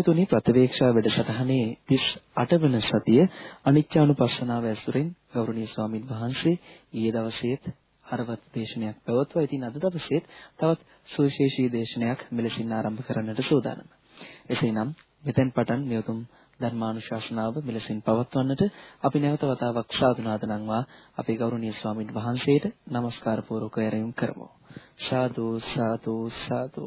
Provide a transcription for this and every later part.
සදහැතුනි ප්‍රතිවේක්ෂා වැඩසටහනේ 38 වන සතිය අනිත්‍යානුපස්සනාව ඇසුරින් ගෞරවනීය ස්වාමින් වහන්සේ ඊයේ දවසේත් හරවත් දේශනයක් පැවැත්වුවා. ඉතින් අද දවසේත් තවත් සුවිශේෂී දේශනයක් මෙලෙසින් ආරම්භ කරන්නට සූදානම්. එසේනම් මෙතෙන් පටන් මේ උතුම් ධර්මානුශාසනාව මෙලෙසින් පවත්වන්නට අපි නැවත වතාවක් සාදුනාද නම්වා අපේ ගෞරවනීය ස්වාමින් වහන්සේට নমස්කාර පූර්වක ඇරයුම් කරමු. සාදු සාදු සාදු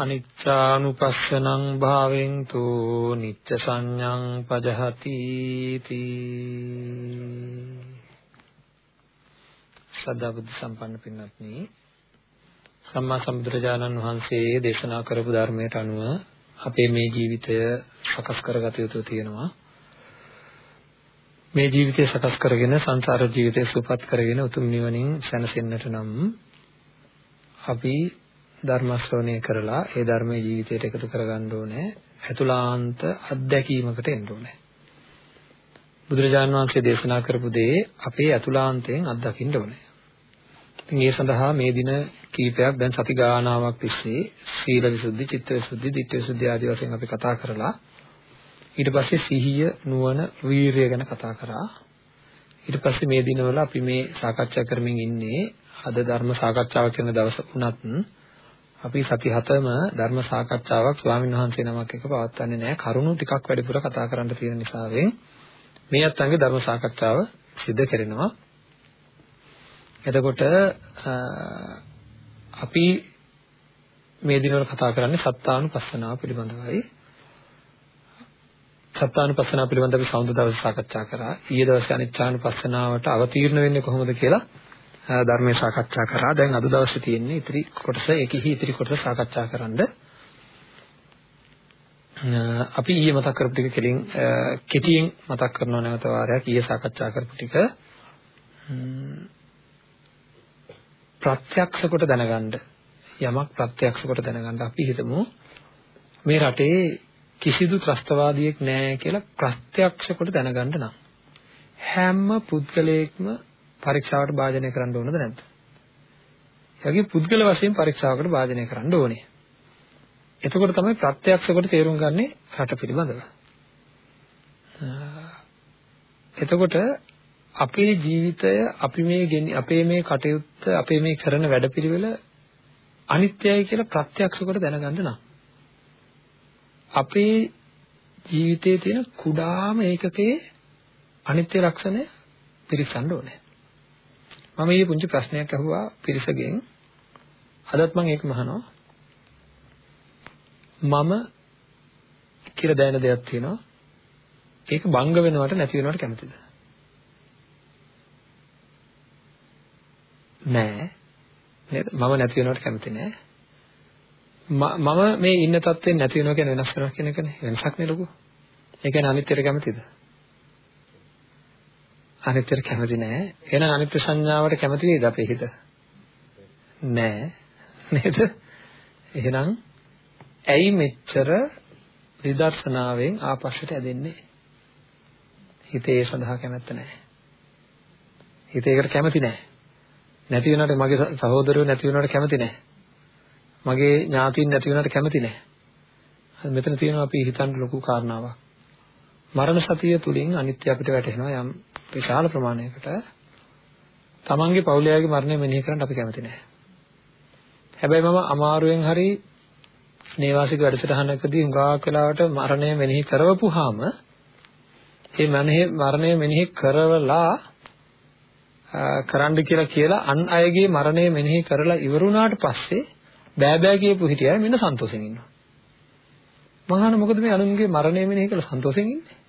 අනිච්චානුපස්සනං භාවෙන් තු නිච්ච සංඥං පජහති තී සදා බුද්ධ සම්පන්න පින්වත්නි සම්මා සම්බුදුරජාණන් වහන්සේ දේශනා කරපු ධර්මයට අනුව අපේ මේ ජීවිතය සකස් කරගත යුතු තියෙනවා. මේ ජීවිතය සකස් කරගෙන සංසාර ජීවිතය සුවපත් කරගෙන උතුම් නිවනින් සැනසෙන්නට නම් අපි ධර්ම ශ්‍රවණය කරලා ඒ ධර්මයේ ජීවිතයට එකතු කරගන්න ඕනේ. අතුලාන්ත අත්දැකීමකට එන්න ඕනේ. බුදුරජාණන් වහන්සේ දේශනා කරපු දේ අපේ අතුලාන්තයෙන් අත්දකින්න ඕනේ. ඉතින් ඒ සඳහා මේ දින කීපයක් දැන් සති ගානාවක් තිස්සේ සීල විසුද්ධි, චිත්ත විසුද්ධි, ධිට්ඨි විසුද්ධි ආදී වශයෙන් අපි කතා කරලා ඊට පස්සේ සිහිය, නුවණ, වීරිය ගැන කතා කරා. ඊට පස්සේ මේ දිනවල අපි මේ සාකච්ඡා කරමින් ඉන්නේ අද ධර්ම සාකච්ඡාව කරන දවස වුණත් අපි සති හතම ධර්ම සාකච්ඡාවක් ස්වාමීන් වහන්සේ නමක් එක්ක පවත්වන්නේ නැහැ. කරුණු ටිකක් වැඩිපුර කතා කරන්න තියෙන නිසාවෙන් මේ අත්ංගේ ධර්ම සාකච්ඡාව සිදු කරනවා. එතකොට අපි මේ දිනවල කතා කරන්නේ සත්තානුපස්සනාව පිළිබඳවයි. සත්තානුපස්සනාව පිළිබඳව අපි සෞන්ද දවස් සාකච්ඡා කරා. ඊයේ දවසේ අනිච්චානුපස්සනාවට අවතීර්ණ වෙන්නේ කොහොමද කියලා ධර්මයේ සාකච්ඡා කරා. දැන් අද දවසේ තියෙන්නේ ඉතිරි කොටස ඒකෙහි ඉතිරි කොටස සාකච්ඡා කරන්න. අපි ඊයේ මතක් කරපු ටික කෙලින් කෙටියෙන් මතක් කරනවා නැවත වාරයක් ඊයේ සාකච්ඡා කරපු ටික ප්‍රත්‍යක්ෂ කොට දැනගන්න යමක් ප්‍රත්‍යක්ෂ කොට දැනගන්න අපි හිතමු මේ රටේ කිසිදු ත්‍රස්තවාදියෙක් නැහැ කියලා ප්‍රත්‍යක්ෂ කොට දැනගන්න නම් හැම පුද්ගලයෙක්ම පරීක්ෂාවට භාජනය කරන්න ඕනද නැද්ද? එයාගේ පුද්ගල වශයෙන් පරීක්ෂාවකට භාජනය කරන්න ඕනේ. එතකොට තමයි ප්‍රත්‍යක්ෂ කොට තේරුම් ගන්නේ රට පිළිබඳව. එතකොට අපේ ජීවිතය අපි මේ අපේ මේ කටයුත්ත අපේ මේ කරන වැඩපිළිවෙල අනිත්‍යයි කියලා ප්‍රත්‍යක්ෂ කොට දැනගන්න නම් අපේ ජීවිතයේ තියෙන කුඩාම ඒකකයේ අනිත්‍ය ලක්ෂණය පිරිසන්න ඕනේ. මම මේ පුංචි ප්‍රශ්නයක් අහුවා පිරිසගෙන්. අදත් මම ඒක මහනවා. මම කියලා දැනෙන දෙයක් තියෙනවා. ඒක බංග වෙනවට නැති වෙනවට කැමතිද? නෑ නේද මම නැති වෙනවට කැමති නෑ මම මේ ඉන්න තත්ත්වෙන් නැති වෙනවා කියන වෙනස් වෙනවා කියන එකනේ වෙනසක් නේ ලොකු ඒ කියන්නේ අනිත්‍යයට කැමතිද අනිත්‍යයට කැමති නෑ. එහෙනම් අනිත්‍ය සංඥාවට කැමති නේද අපේ හිත? නෑ. නේද? එහෙනම් ඇයි මෙච්චර විදර්ශනාවෙන් ආපස්සට ඇදෙන්නේ? හිතේ ඒ සඳහා කැමැත්ත නැහැ හිතේකට කැමති නැහැ නැති වෙනවට මගේ සහෝදරයෝ නැති වෙනවට කැමති නැහැ. මගේ ඥාතීන් නැති වෙනවට කැමති නැහැ. මෙතන තියෙනවා අපි හිතන්න ලොකු කාරණාවක්. මරණ සතිය තුලින් අනිත්‍ය අපිට වැටහෙනවා යම් විශාල ප්‍රමාණයකට. තමන්ගේ පවුලයාගේ මරණය මෙනෙහි කරන්න අපි කැමති නැහැ. හැබැයි මම අමාරුවෙන් හරි නේවාසික වැඩසටහනකදී හුඟක් වෙලාවට මරණය මෙනෙහි කරවපුවාම ඒ මනෙහි මරණය මෙනෙහි කරවලා කරන්න කියලා කියලා අන් අයගේ මරණය මෙනෙහි කරලා ඉවරුණාට පස්සේ බෑ බෑ කියපු හිටියයි මෙන්න සන්තෝෂෙන් ඉන්නවා. මහාන මොකද මේ අනුන්ගේ මරණය මෙනෙහි කරලා සන්තෝෂෙන් ඉන්නේ?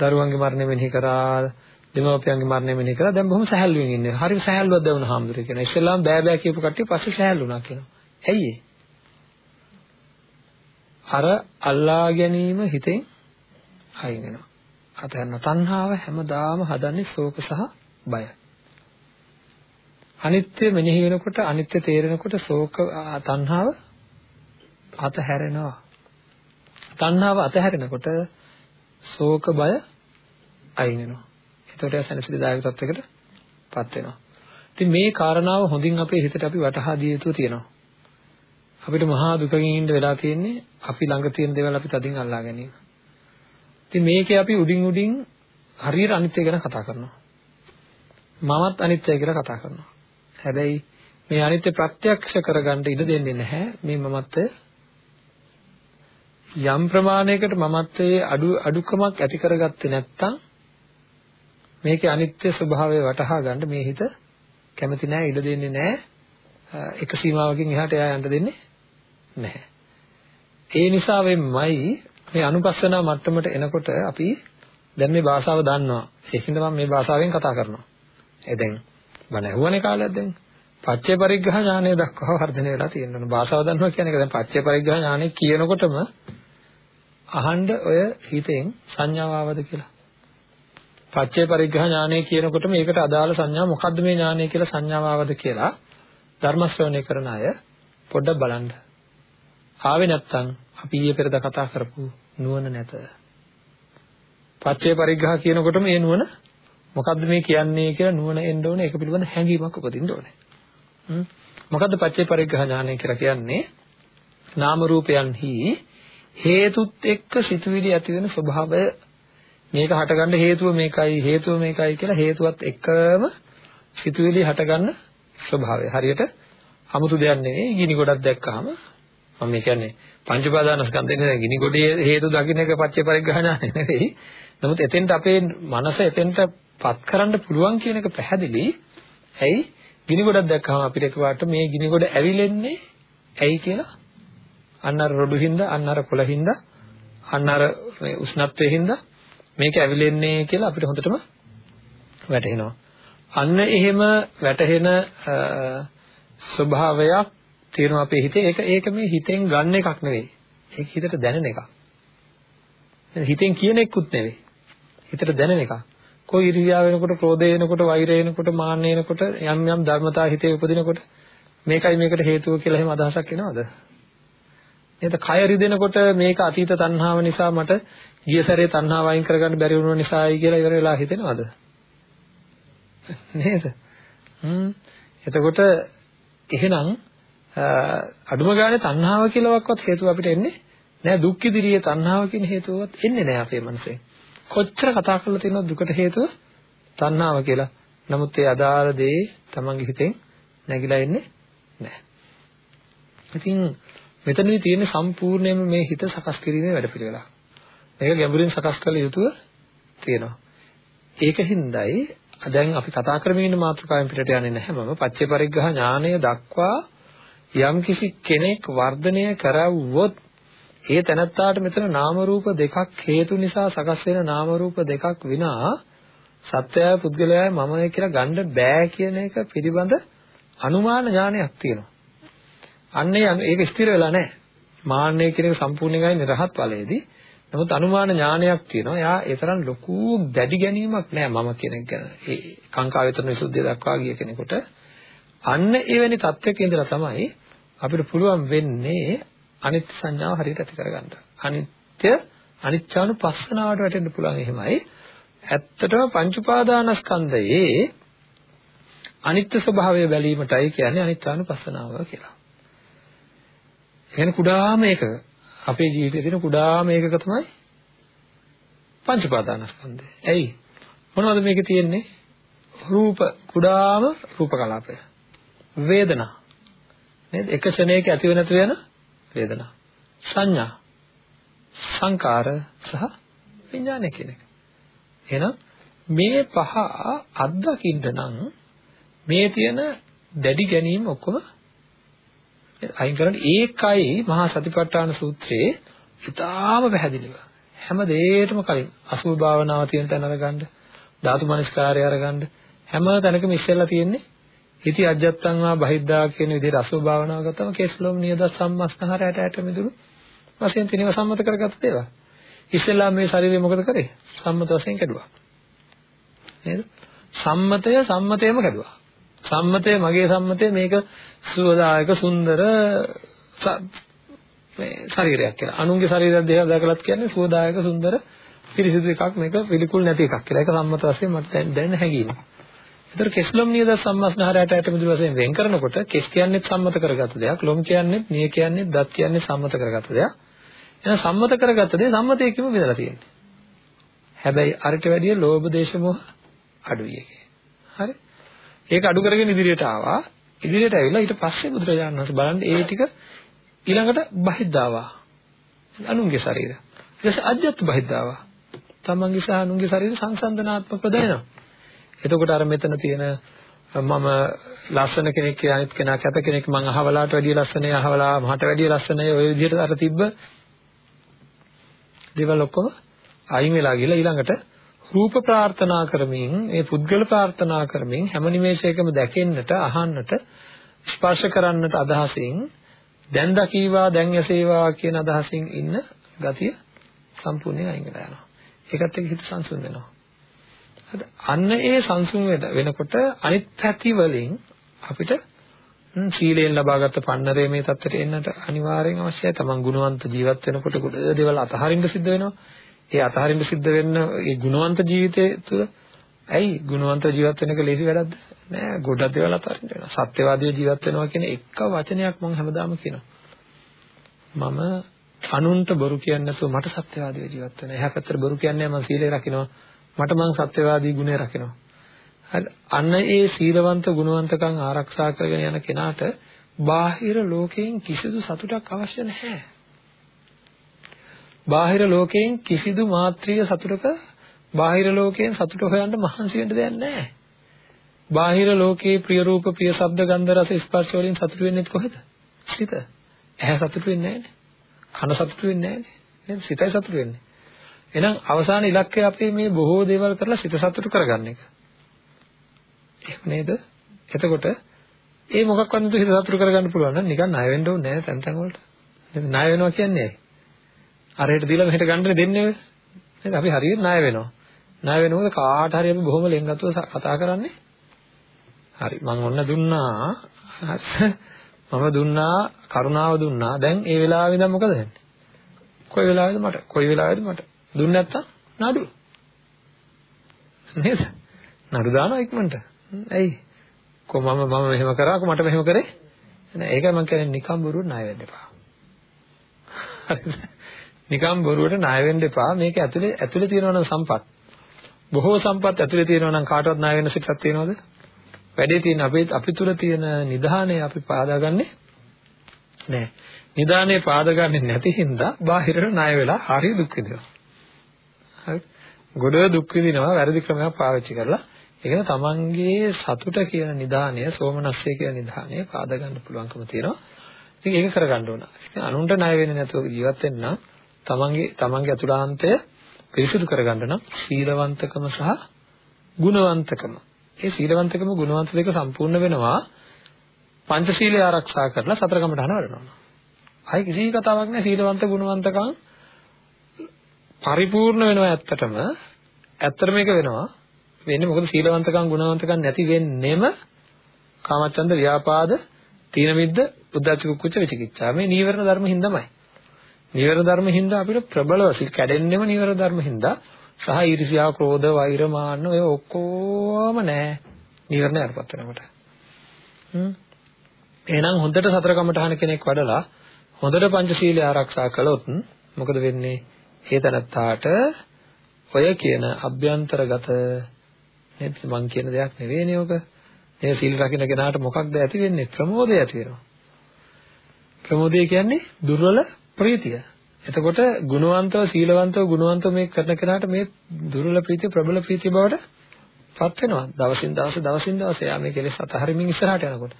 දරුවන්ගේ මරණය මෙනෙහි කරා දෙමව්පියන්ගේ මරණය මෙනෙහි කරා දැන් බොහොම සැහැල්ලුවෙන් ඉන්නේ. හරිය සැහැල්ලුවක් දැනුණ හාමුදුරුවෝ කියනවා. ඉස්සෙල්ලාම බෑ බෑ කියපු කට්ටිය පස්සේ සැහැල්ලු වුණා කියනවා. ඇයි අර අල්ලා ගැනීම හිතෙන් අයින් වෙනවා. අතහැරන තණ්හාව හැමදාම හදන්නේ ශෝක සහ බය. අනිත්‍ය මෙනෙහි වෙනකොට අනිත්‍ය තේරෙනකොට ශෝක තණ්හාව අතහැරෙනවා. තණ්හාව අතහැරෙනකොට ශෝක බය අයින් වෙනවා. එතකොට ඒ සැනසෙලිදායක තත්යකට පත් වෙනවා. ඉතින් මේ කාරණාව හොඳින් අපේ හිතට අපි වටහා දිය යුතු තියෙනවා. අපිට මහා දුකකින් ඉන්න වෙලා තියෙන්නේ අපි ළඟ තියෙන දේවල් අපි තදින් අල්ලා ගැනීම. ඉතින් මේකේ අපි උඩින් උඩින් හරියට අනිත්‍ය ගැන කතා කරනවා. මමත් අනිත්‍යයි කියලා කතා කරනවා. හැබැයි මේ අනිත්‍ය ප්‍රත්‍යක්ෂ කරගන්න ඉඩ දෙන්නේ නැහැ මේ මමත්වය යම් ප්‍රමාණයකට මමත්වයේ අඩු අඩුකමක් ඇති කරගත්තේ නැත්නම් මේකේ අනිත්‍ය ස්වභාවය වටහා ගන්න මේ හිත කැමති නැහැ ඉඩ දෙන්නේ නැහැ එක සීමාවකින් එහාට එයා යන්න දෙන්නේ නැහැ. ඒ නිසා වෙන්නයි මේ අනුපස්සනා මට්ටමට එනකොට අපි දැන් මේ භාෂාව දන්නවා. ඒකින්ද මම මේ භාෂාවෙන් කතා කරනවා. ඒ දැන් බණ ඇහුවනේ කාලයක් දැන්. පච්චේ පරිග්‍රහ ඥානය දක්වා වර්ධනය වෙලා තියෙනවා. භාෂාව දන්නවා කියන එක දැන් පච්චේ පරිග්‍රහ ඥානය කියනකොටම අහන්න ඔය හිතෙන් සංඥාව ආවද කියලා. පච්චේ පරිග්‍රහ ඥානය කියනකොට මේකට අදාළ සංඥා මොකද්ද මේ ඥානය කියලා සංඥාව ආවද කියලා ධර්ම ශ්‍රවණය කරන අය පොඩ්ඩක් බලන්න. ආවේ නැත්තම් අපි ඊයේ පෙරද කතා කරපු නුවණ නැත. පච්චේ පරිග්‍රහ කියනකොට මේ නුවණ මොකද්ද මේ කියන්නේ කියලා නුවණ එන්න ඕනේ ඒක පිළිබඳ හැඟීමක් උපදින්න ඕනේ. මොකද්ද පච්චේ පරිග්‍රහ ඥානය කියලා කියන්නේ? නාම රූපයන්හි හේතුත් එක්ක සිතුවිලි ඇති වෙන ස්වභාවය මේක හටගන්න හේතුව මේකයි හේතුව මේකයි කියලා හේතුවත් එක්කම සිතුවිලි හටගන්න ස්වභාවය. හරියට 아무තු දෙයක් නෙවෙයි ගිනි ගොඩක් දැක්කහම මම කියන්නේ පංච උපාදානස්කන්ධේ ගිනි ගොඩේ හේතු දකින්න එක පච්චේ පරිග්‍රහ ඥානෙ නෙවෙයි. නමුත් එතෙන්ට අපේ මනස එතෙන්ට පත් කරන්න පුළුවන් කියන එක පැහැදිලි. ඇයි? ගිනි ගොඩක් දැක්කහම අපිට එකපාරට මේ ගිනි ගොඩ ඇවිලෙන්නේ ඇයි කියලා අන්න අර රොඩු හින්දා අන්න අර කොළ හින්දා අන්න අර මේ උෂ්ණත්වයේ හින්දා මේක ඇවිලෙන්නේ කියලා අපිට හොඳටම වැටහෙනවා. අන්න එහෙම වැටහෙන ස්වභාවයක් තියෙනවා අපේ හිතේ. ඒක ඒක මේ හිතෙන් ගන්න එකක් නෙවෙයි. ඒක හිතට දැනෙන එකක්. හිතෙන් කියන එකකුත් නෙවෙයි. හිතට දැනෙන එකක්. કોઈ ඉරියා වෙනකොට, ක්‍රෝධය වෙනකොට, වෛරය වෙනකොට, මාන්නය වෙනකොට, යම් යම් ධර්මතා හිතේ උපදිනකොට මේකයි මේකට හේතුව කියලා එහෙම අදහසක් එනවද? නේද? කය රිදෙනකොට මේක අතීත තණ්හාව නිසා මට ගිය සැරේ තණ්හාව අයින් කරගන්න බැරි වුණ නිසායි කියලා ඉවර වෙලා හිතෙනවද? නේද? හ්ම්. එතකොට එහෙනම් අඩුම ගානේ තණ්හාව කියලාවත් හේතුව අපිට එන්නේ නෑ දුක් ඉදිරියේ තණ්හාව කියන හේතුවවත් එන්නේ නෑ අපේ මනසේ. කොච්චර කතා කරලා තියෙනවද දුකට හේතුව තණ්හාව කියලා. නමුත් ඒ අදාළ දේ තමන්ගේ හිතෙන් නැగిලා එන්නේ නැහැ. ඉතින් මෙතනදී තියෙන සම්පූර්ණයෙන්ම මේ හිත සකස් කිරීමේ වැඩපිළිවෙලක්. මේක ගැඹුරින් සකස් කළ යුතුව තියෙනවා. ඒකින්දයි දැන් අපි කතා කරමින් ඉන්න මාතෘකාවෙන් පිටට යන්නේ නැහැ මම පච්චේ පරිග්‍රහ ඥානය දක්වා යම්කිසි කෙනෙක් වර්ධනය කරවුවොත් ඒ තැනත්තාට මෙතන නාම රූප දෙකක් හේතු නිසා සකස් වෙන නාම රූප දෙකක් විනා සත්‍යය පුද්ගලයායි මමයි කියලා ගන්න බෑ කියන එක පිළිබඳ අනුමාන ඥානයක් තියෙනවා. අන්නේ ඒක ස්ථිර වෙලා නැහැ. මාන්නය කියන එක සම්පූර්ණයෙන් නිරහත් ඵලයේදී. නමුත් අනුමාන ඥානයක් තියෙනවා. එයා ඒ තරම් ලොකු දැඩි ගැනීමක් නෑ මම කෙනෙක් ගැන. ඒ කාංකා වේතන විසුද්ධිය දක්වා ගිය කෙනෙකුට අන්න එවැනි තත්ත්වයක ඉඳලා තමයි අපිට පුළුවන් වෙන්නේ අනිත්‍ය සංඥාව හරියට ඇති කරගන්න. අනිත්‍ය අනිච්චානුපස්සනාවට වැටෙන්න පුළුවන් එහෙමයි. ඇත්තටම පංච උපාදානස්කන්ධයේ අනිත්‍ය ස්වභාවය බැලීමටයි කියන්නේ අනිත්‍යානුපස්සනාව කියලා. කියන්නේ කුඩාම එකක අපේ ජීවිතයේ තියෙන කුඩාම එකක තමයි පංච උපාදානස්කන්ධය. ඇයි? මොනවද මේකේ තියෙන්නේ? රූප කුඩාම රූප කලාපය. වේදනා. නේද? එක ක්ෂණයක ඇතිව නැති වෙන වේදනා. සංඥා. සංකාර සහ විඥානය කියන එක. එහෙනම් මේ පහ අත්දකින්න නම් මේ තියෙන දැඩි ගැනීම ඔක්කොම අයින් කරන්න. ඒකයි මහා සතිපට්ඨාන සූත්‍රයේ ඉතාම පැහැදිලිව. හැම දෙයකටම කලින් අසුභ භාවනාව තියෙන තැන අරගන්න ධාතු මනස්කාරය අරගන්න හැම තැනකම ඉස්සෙල්ලා තියෙන්නේ ඉති අජත්තං වා බහිද්දා කියන විදිහට අසුභ භාවනාව ගත්තම කේස්ලොම් නියද සම්මස්නහර ඇට ඇට මිදුණු වශයෙන් තිනව සම්මත කරගත්ත දේවල්. ඉස්සෙල්ලා මේ ශරීරය මොකද කරේ? සම්මත වශයෙන් කැඩුවා. නේද? සම්මතය සම්මතයම කැඩුවා. සම්මතය මගේ සම්මතය මේක සුවදායක සුන්දර මේ ශරීරයක් කියලා. අනුන්ගේ ශරීරයක් දෙක දැකලත් කියන්නේ සුවදායක සුන්දර පිරිසිදු එකක් මේක පිළිකුල් නැති එකක් කියලා. ඒක සම්මත වශයෙන් මට දැනෙන හැඟීම. ඒතර කෙස්ලොම් නියද සම්මස්නහරයට ඇට මිදුළු වශයෙන් වෙන් කරනකොට කෙස් කියන්නේ සම්මත කරගත්ත දෙයක්. ලොම් කියන්නේ නිය කියන්නේ දත් කියන්නේ සම්මත කරගත්ත දෙයක්. එහෙනම් සම්මත කරගත්ත දේ සම්මතයකින්ම බෙදලා තියෙන්නේ. හැබැයි අරට වැඩිය ලෝභ දේශ මොහ අඩුයි එකේ. හරි? ඒක අඩු කරගෙන ඉදිරියට ආවා. ඉදිරියට ඇවිල්ලා ඊට පස්සේ බුදුරජාණන් වහන්සේ බලන්න ඒ ටික ඊළඟට බහිද්දාවා. අනුන්ගේ ශරීර. ඊට පස්සේ අජ්ජත් බහිද්දාවා. තමන්ගේ සහ අනුන්ගේ ශරීර සංසන්දනාත්මකව දැනෙනවා. එතකොට අර මෙතන තියෙන මම ලස්සන කෙනෙක් කියලා අනිත් කෙනා කැත කෙනෙක් මං අහවලාට වැඩිය ලස්සනයි අහවලා මට වැඩිය ලස්සනයි ඔය විදිහට අර තිබ්බ දේවල් ඔක්කොම අයින් වෙලා ගිහලා ඊළඟට රූප ප්‍රාර්ථනා කරමින් මේ පුද්ගල ප්‍රාර්ථනා කරමින් හැම නිමේෂයකම දැකෙන්නට අහන්නට ස්පර්ශ කරන්නට අදහසින් දැන් දකීවා දැන් ඇසේවා කියන අදහසින් ඉන්න ගතිය සම්පූර්ණයෙන් අයින් වෙලා යනවා. ඒකත් එක්ක හිත සංසුන් වෙනවා. හරි. අන්න ඒ සංසුන් වෙනකොට අනිත් පැති වලින් අපිට සීලයෙන් ලබාගත් පන්නරේ මේ தත්තට එන්නට අනිවාර්යෙන් අවශ්‍යයි. Taman ගුණවන්ත ජීවත් වෙනකොට ගොඩ දේවල් අතහරින්න සිද්ධ වෙනවා. ඒ අතහරින්න සිද්ධ වෙන්න ඒ ගුණවන්ත ජීවිතය තුළ ඇයි ගුණවන්ත ජීවත් වෙන එක ලේසි වැඩක්ද? නෑ ගොඩක් දේවල් අතහරින්න වෙනවා. සත්‍යවාදී ජීවත් වෙනවා කියන එක වචනයක් මම හැමදාම කියනවා. මම අනුන්ට බොරු කියන්නේ නැතුව මට සත්‍යවාදීව ජීවත් වෙනවා. එහා පැත්තට බොරු කියන්නේ මම සීලය රකින්නවා. මට මං සත්‍යවාදී ගුණය රකින්නවා. හරි අන්න ඒ සීලවන්ත ගුණවන්තකම් ආරක්ෂා කරගෙන යන කෙනාට බාහිර ලෝකයෙන් කිසිදු සතුටක් අවශ්‍ය නැහැ. බාහිර ලෝකයෙන් කිසිදු මාත්‍රික සතුටක බාහිර ලෝකයෙන් සතුට හොයන්න මහන්සි වෙන්න දෙයක් නැහැ. බාහිර ලෝකේ ප්‍රිය රූප ප්‍රිය ශබ්ද ගන්ධ රස ස්පර්ශ වලින් සතුට වෙන්නේ කොහෙද? සිත. ඇහැ සතුට වෙන්නේ නැහැ කන සතුට වෙන්නේ නැහැ නේද? සිතයි සතුට වෙන්නේ. එහෙනම් අවසාන ඉලක්කය අපේ මේ බොහෝ දේවල් කරලා සිත සතුට කරගන්න එක. එහෙම නේද? එතකොට ඒ මොකක්වත් නැතුව හිත සතුට කරගන්න පුළුවන් නම් නිකන් ණය වෙන්න ඕනේ නැහැ තැන් තැන් වලට. නේද? ණය වෙනවා කියන්නේ ඇයි? අරහෙට දීලා මෙහෙට ගන්න දෙන්නේ නේද? අපි හරියට ණය වෙනවා. ණය වෙනකොට කාට හරි අපි බොහොම ලෙන්ගත්ව කතා කරන්නේ. හරි මම ඔන්න දුන්නා. මම දුන්නා කරුණාව දුන්නා. දැන් ඒ වෙලාවෙ ඉඳන් මොකද වෙන්නේ? කොයි වෙලාවෙද මට? කොයි වෙලාවෙද මට? දුන්නේ නැත්තම් නඩු. නේද? නඩු දානවා ඉක්මනට. ඇයි? කො මම මම මෙහෙම කරා කො මට මෙහෙම කරේ? නෑ ඒකයි මම කියන්නේ නිකම් බොරුවට ණය වෙන්න එපා. හරිද? නිකම් බොරුවට ණය වෙන්න එපා. මේක ඇතුලේ ඇතුලේ තියෙනවා නම් සම්පත්. බොහෝ සම්පත් ඇතුලේ තියෙනවා නම් කාටවත් ණය වෙන්න සිතක් තියෙනවද? වැඩේ තියෙන අපේ අපි තුල තියෙන නිධානය අපි පාදාගන්නේ නෑ. නිධානය පාදාගන්නේ නැති හින්දා බාහිරට ණය වෙලා හරි දුක් විඳිනවා. හරි. ගොඩ දුක් විඳිනවා වැරදි ක්‍රමයක් පාවිච්චි කරලා. ඒක තමන්ගේ සතුට කියන නිධානය, සෝමනස්සේ කියන නිධානය පාදාගන්න පුළුවන්කම තියෙනවා. ඉතින් ඒක කරගන්න ඕන. ඉතින් අනුන්ට ණය වෙන්නේ නැතුව ජීවත් වෙන්න නම් තමන්ගේ තමන්ගේ අතුලාන්තය පිරිසිදු කරගන්න නම් සීලවන්තකම සහ ගුණවන්තකම. ඒ සීලවන්තකම ගුණවන්ත දෙක සම්පූර්ණ වෙනවා පංචශීලය ආරක්ෂා කරලා සතර කමඨහන වඩනවා. ආයි කිසි කතාවක් නැහැ සීලවන්ත ගුණවන්තකම් පරිපූර්ණ වෙනවා ඇත්තටම. ඇත්තට මේක වෙනවා. වෙන්නේ මොකද සීලවන්තකම් ගුණවන්තකම් නැති වෙන්නෙම කාමචන්ද ව්‍යාපාද තීන මිද්ද උද්ධච්ච කුච්ච විචිකිච්ඡා මේ නීවරණ ධර්ම හින්දාමයි. නීවර ධර්ම හින්දා අපිට ප්‍රබලව සිල් කැඩෙන්නෙම නීවර ධර්ම හින්දා සහ ඊර්ෂ්‍යා, ක්‍රෝධ, වෛර, මාන්න ඔය ඔක්කොම නැහැ. නීවරණ යටපත් වෙනකොට. හ්ම්. එහෙනම් හොඳට සතර කමඨහන කෙනෙක් වඩලා හොඳට පංචශීලය ආරක්ෂා කළොත් මොකද වෙන්නේ? ඒ තනත්තාට ඔය කියන අභ්‍යන්තරගත නේද මං කියන දෙයක් නෙවෙයිනේ ඔක. මේ සීල් රකින්න කෙනාට මොකක්ද ඇති වෙන්නේ? ප්‍රමෝදය ඇති වෙනවා. ප්‍රමෝදය කියන්නේ දුර්වල ප්‍රීතිය. එතකොට ගුණවන්තව සීලවන්තව ගුණවන්තව මේ කරන කෙනාට මේ දුර්වල ප්‍රීතිය ප්‍රබල ප්‍රීතිය බවට පත් වෙනවා. දවසින් දවස දවසින් දවස යා මේ කෙලෙස් අතහරින්මින් ඉස්සරහට යනකොට.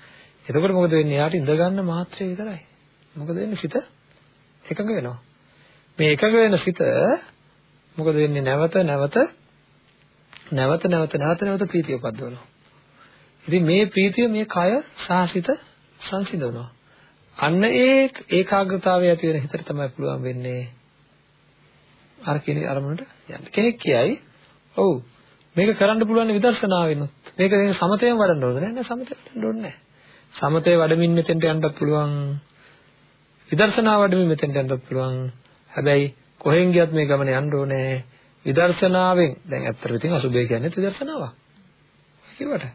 එතකොට මොකද වෙන්නේ? යාට ඉඳ ගන්න මාත්‍රේ විතරයි. මොකද වෙන්නේ? සිත එකඟ වෙනවා. මේ එකඟ වෙන සිත මොකද වෙන්නේ? නැවත නැවත නැවත නැවත නැවත නැවත ප්‍රීතිය උපද්දවනවා. ඉතින් මේ ප්‍රීතිය මේ කය සාසිත සංසිඳවනවා. අන්න ඒ ඒකාග්‍රතාවය ඇති වෙන හිතට තමයි පුළුවන් වෙන්නේ අර කියන අරමුණට යන්න. කෙනෙක් කියයි, "ඔව් මේක කරන්න පුළුවන් විදර්ශනාවෙනුත්. මේක සමතයෙන් වඩන්න ඕනද නෑ? නෑ සමතයෙන් වඩන්න ඕනේ නෑ. සමතේ වඩමින් මෙතෙන්ට යන්නත් පුළුවන්. විදර්ශනා වඩමින් මෙතෙන්ට යන්නත් පුළුවන්. හැබැයි කොහෙන් ගියත් මේ ගමන යන්න ඕනේ විදර්ශනාවෙන්. දැන් ඇත්තට ඉතින් අසුබය කියන්නේ විදර්ශනාවක්. කිව්වට.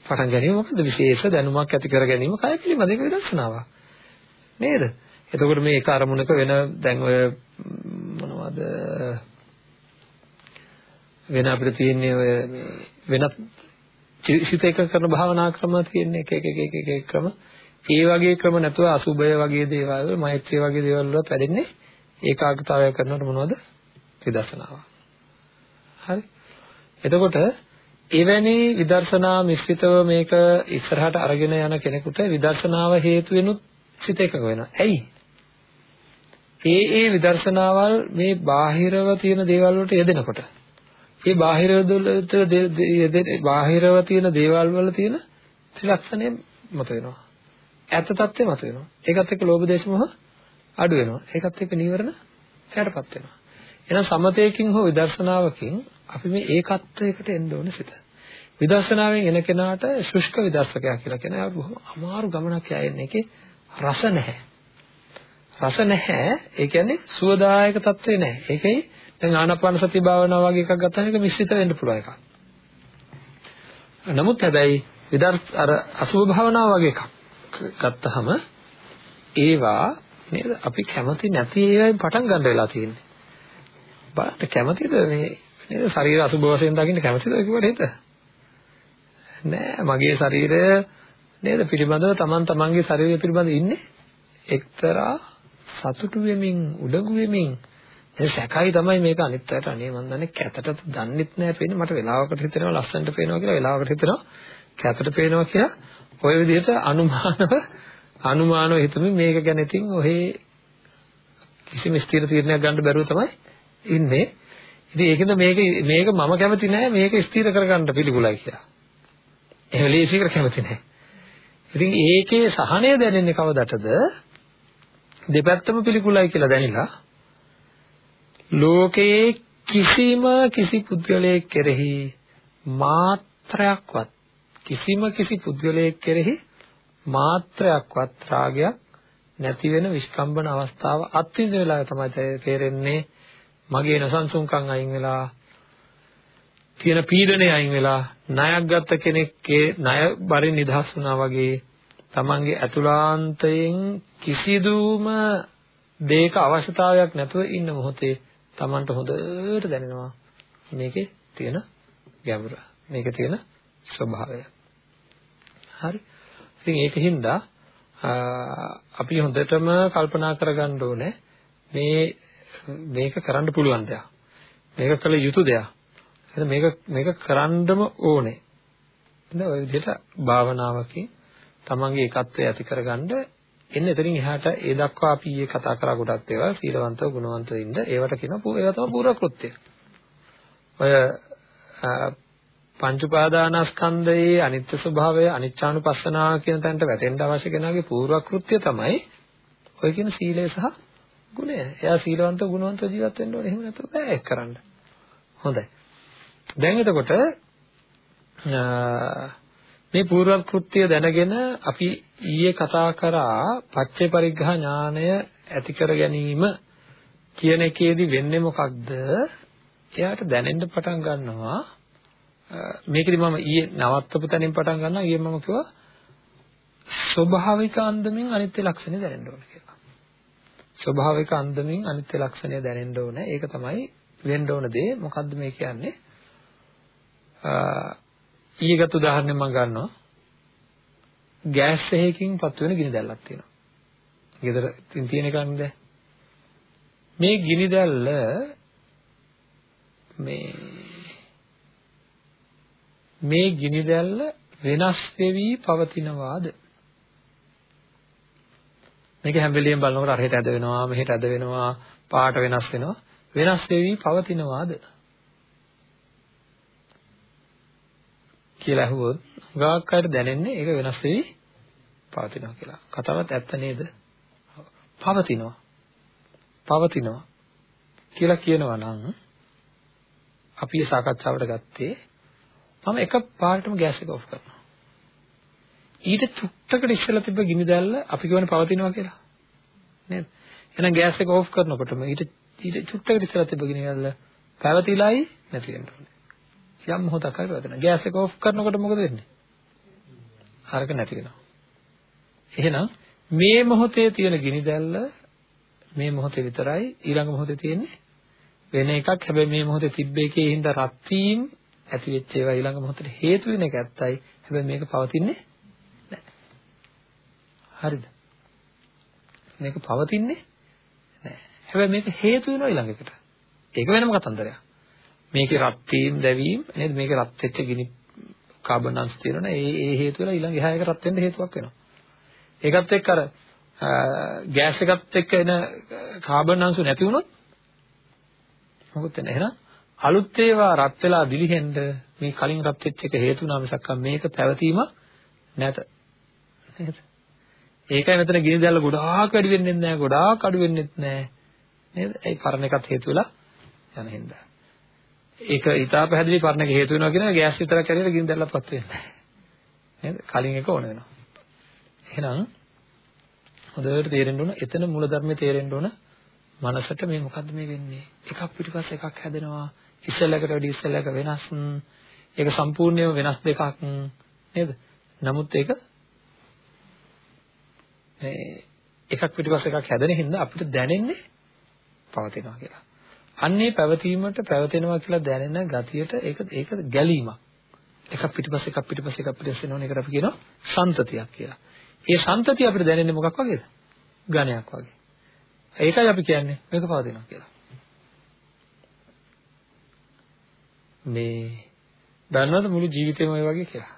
පටන් ගැනීම මොකද විශේෂ දැනුමක් ඇති කර ගැනීම කය පිළිබඳ එක විදර්ශනාවක්. නේද? එතකොට මේ එක අරමුණක වෙන දැන් ඔය මොනවද? වෙන අපිට තියෙන්නේ ඔය මේ වෙනත් සිත එක කරන භාවනා ක්‍රම තියෙන එක එක එක එක එක ක්‍රම. ඒ වගේ ක්‍රම නැතුව අසුබය වගේ දේවල් මෛත්‍රිය වගේ දේවල් වලත් වැඩෙන්නේ ඒකාග්‍රතාවය කරනකොට මොනවද? විදර්ශනාව. හරි. එතකොට එවැනි විදර්ශනා මිශ්‍රිතව මේක ඉස්සරහට අරගෙන යන කෙනෙකුට විදර්ශනාව හේතු වෙනුත් සිත එකක වෙනවා ඇයි ඒ ඒ විදර්ශනාවල් මේ බාහිරව තියෙන දේවල් වලට යෙදෙනකොට ඒ බාහිරව බාහිරව තියෙන දේවල් වල තියෙන ත්‍රිලක්ෂණය මත වෙනවා. ඇත්ත తත්ත්වය මත වෙනවා. ඒකත් එක්ක ලෝභ දේශ මොහ අඩු වෙනවා. ඒකත් එක්ක නීවරණ හැටපත් වෙනවා. එහෙනම් සමතේකින් හෝ විදර්ශනාවකින් අපි මේ ඒකත්වයකට එන්න ඕනේ සිත. විදර්ශනාවෙන් එන කෙනාට ශුෂ්ක විදර්ශකයා කියලා කියන ඒ බොහොම අමාරු ගමනක් යන්නේ. ඒකේ රස නැහැ. රස නැහැ. ඒ කියන්නේ සුවදායක తත්වේ නැහැ. ඒකයි දැන් ආනාපාන සති භාවනාව වගේ එකක් ගත්තාම ඒක මිශ්‍රිත වෙන්න පුළුවන් එකක්. නමුත් හැබැයි විදර්ශ අර අසුභ භාවනාව වගේ එකක් ගත්තාම ඒවා නේද අපි කැමති නැති ඒවායින් පටන් ගන්න වෙලා තියෙන්නේ. බලන්න කැමතිද මේ නේද ශරීර අසුභ වශයෙන් දකින්න කැමතිද කිව්වට හිත? නෑ මගේ ශරීරය නේද? පිළිබඳව Taman tamanගේ ශරීරය පිළිබඳව ඉන්නේ. එක්තරා සතුටු වෙමින් උඩඟු වෙමින්. ඒ සැකයි තමයි මේක අනිත් අයට අනේ මන් දන්නේ කැතට දන්නෙත් නෑ පේන්නේ. මට වෙලාවකට හිතෙනවා ලස්සනට පේනවා කියලා වෙලාවකට හිතෙනවා කැතට පේනවා කියලා. ඔය විදිහට අනුමානව අනුමානව හිතමින් මේක ගැන ඉතින් ඔහේ කිසිම ස්ථිර තීරණයක් ගන්න බැරුව තමයි ඉන්නේ. ඉතින් ඒකෙන්ද මේක මේක මම කැමති නෑ. මේක ස්ථිර කරගන්න පිළිගුලයි කියලා. එහෙම ලේසියකට කැමති නෑ. ඉතින් ඒකේ සහනය දැනෙන්නේ කවදටද? දෙපැත්තම පිළිකුලයි කියලා දැනিলা ලෝකයේ කිසිම කිසි පුද්ගලයෙක් කෙරෙහි මාත්‍රයක්වත් කිසිම කිසි පුද්ගලයෙක් කෙරෙහි මාත්‍රයක්වත් රාගයක් නැති වෙන විස්කම්බන අවස්ථාව අත්විඳින වෙලාව තමයි තේරෙන්නේ. මගේ නසංසුන්කම් අයින් වෙලා තියෙන පීඩනය අයින් වෙලා ණයක් ගත්ත කෙනෙක්ගේ ණය බරින් නිදහස් වුණා වගේ තමන්ගේ අතුලාන්තයෙන් කිසිදුම දෙයක අවශ්‍යතාවයක් නැතුව ඉන්න මොහොතේ Tamanට හොඳට දැනෙනවා මේකේ තියෙන ගැඹුර. මේකේ තියෙන ස්වභාවය. හරි. ඉතින් ඒකින්ද අපි හොඳටම කල්පනා කරගන්න ඕනේ මේ මේක කරන්න පුළුවන් දෙයක්. මේක කළ යුතු දෙයක්. එහෙනම් මේක මේක කරන්නම ඕනේ. ඉතින් ඔය විදිහට භාවනාවකින් තමන්ගේ ඒකත්වය ඇති කරගන්න එන්න එතනින් එහාට ඒ දක්වා අපි ඊයේ කතා කරා ගොඩක් ඒවා සීලවන්තව ගුණවන්තව ඉන්න ඒවට කියනවා ඒවා තමයි පූර්ව කෘත්‍ය. ඔය පංච උපාදානස්කන්ධයේ අනිත්‍ය ස්වභාවය අනිච්චානුපස්සනාව කියන තැනට වැටෙන්න අවශ්‍ය කෙනාගේ පූර්ව කෘත්‍ය තමයි ඔය කියන සීලය සහ ගුණය. එයා සීලවන්තව ගුණවන්තව ජීවත් වෙන්න ඕනේ. එහෙම නැත්නම් බෑ ඒක කරන්න. හොඳයි. දැන් එතකොට මේ පූර්ව කෘත්‍ය දැනගෙන අපි ඊයේ කතා කරා පච්චේ පරිග්‍රහ ඥානය ඇති කර ගැනීම කියන එකේදී වෙන්නේ මොකක්ද? එයාට දැනෙන්න පටන් ගන්නවා මේකෙදි මම ඊයේ නවත්තපු තැනින් පටන් ගන්නවා ඊයේ මම කිව්වා ස්වභාවික අන්දමින් අනිත්‍ය ලක්ෂණය දැනෙන්න ඕන කියලා. ස්වභාවික අන්දමින් අනිත්‍ය ලක්ෂණය දැනෙන්න ඕනේ. ඒක තමයි වෙන්න ඕන දේ. මොකද්ද මේ කියන්නේ? ඊගත් උදාහරණයක් මම ගන්නවා. ගෑස් එකකින් පත්තු වෙන ගිනි දැල්ලක් තියෙනවා. ගෙදර තියෙන එකක් නේද? මේ ගිනි දැල්ල මේ මේ ගිනි දැල්ල වෙනස් වෙවි පවතිනවාද මේක හැම වෙලෙම බලනකොට අරහෙට ඇද වෙනවා මෙහෙට ඇද වෙනවා පාට වෙනස් වෙනවා වෙනස් වෙවි පවතිනවාද කියලා අහුවොත් ගාක් අයට දැනෙන්නේ ඒක වෙනස් වෙවි පවතිනවා කියලා. කතාවත් ඇත්ත නේද? පවතිනවා. පවතිනවා කියලා කියනවා නම් අපි මේ සාකච්ඡාවට ගත්තේ මම එක පාරටම ගෑස් එක ඔෆ් කරනවා. ඊට චුට්ටකට ඉස්සෙල්ලා තිබ්බ ගිනි දැල්ල අපි කියවනේ පවතිනවා කියලා. නේද? එහෙනම් ගෑස් එක ඔෆ් කරනකොටම ඊට ඊට චුට්ටකට ඉස්සෙල්ලා තිබ්බ ගිනි දැල්ල පැවතිලායි නැති වෙන්න ඕනේ. යම් මොහොතක් හරි පැවතෙනවා. ගෑස් එක ඔෆ් කරනකොට මොකද වෙන්නේ? හරක නැති වෙනවා. එහෙනම් මේ මොහොතේ තියෙන ගිනි දැල්ල මේ මොහොතේ විතරයි ඊළඟ මොහොතේ තියෙන්නේ වෙන එකක්. හැබැයි මේ මොහොතේ තිබ්බ එකේ හින්දා රත් වීම ඇති වෙච්ච ඒවා ඊළඟ මොහොතේ හේතු වෙන එක ඇත්තයි. හැබැයි මේක පවතින්නේ නැහැ. හරිද? මේක පවතින්නේ නැහැ. හැබැයි මේක හේතු වෙනවා ඊළඟකට. ඒක වෙනම කතන්දරයක්. මේකේ රත් වීම දැවීම නේද? මේකේ රත් වෙච්ච ගිනි කාබන් අංශ තියෙනවනේ. ඒ ඒ හේතු වෙලා ඊළඟ එහා එක රත් වෙන්න හේතුවක් වෙනවා. ඒකත් එක්ක අර ගෑස් එකත් එක්ක එන කාබන් අංශු නැති වුණොත් මොකද වෙන්නේ එහෙනම් අලුත් ඒවා රත් වෙලා දිලිහෙන්න මේ කලින් රත් වෙච්ච එක හේතු වුණා මිසක් මේක පැවතීම නැත නේද ඒකයි මෙතන ගිනි දැල්ල ගොඩාක් වැඩි වෙන්නේ නැහැ ගොඩාක් අඩු වෙන්නේ නැහැ නේද ඒ පරණ එකත් හේතු වෙලා යන හින්දා ඒක ඊටා පැහැදිලි පරණ එක හේතු වෙනවා කියන ගෑස් විතරක් ඇරියට ගිනි දැල්ලපත් වෙන්නේ නැහැ නේද? කලින් එක ඕන වෙනවා. එහෙනම් හොඳට තේරෙන්න ඕන එතන මූල ධර්මයේ තේරෙන්න ඕන මනසට මේ මොකද්ද මේ වෙන්නේ? එකක් පිටිපස්ස එකක් හැදෙනවා. ඉස්සෙල්ලකට වැඩි ඉස්සෙල්ලක වෙනස්. ඒක සම්පූර්ණයෙන්ම වෙනස් දෙකක්. නේද? නමුත් ඒක එකක් පිටිපස්ස එකක් හැදෙන හින්දා අපිට දැනෙන්නේ පවතිනවා කියලා. අන්නේ පැවතීමට පැවතෙනවා කියලා දැනෙන ගතියට ඒක ඒක ගැලීමක්. එකක් පිටිපස්ස එකක් පිටිපස්ස එකක් පිටිපස්ස යනවන එකට අපි කියනවා සන්තතියක් කියලා. ඒ සන්තතිය අපිට දැනෙන්නේ මොකක් වගේද? ඝණයක් වගේ. ඒකයි අපි කියන්නේ මේක පවතිනවා කියලා. මේ දන්නවද මුළු ජීවිතේම ඔය වගේ කියලා?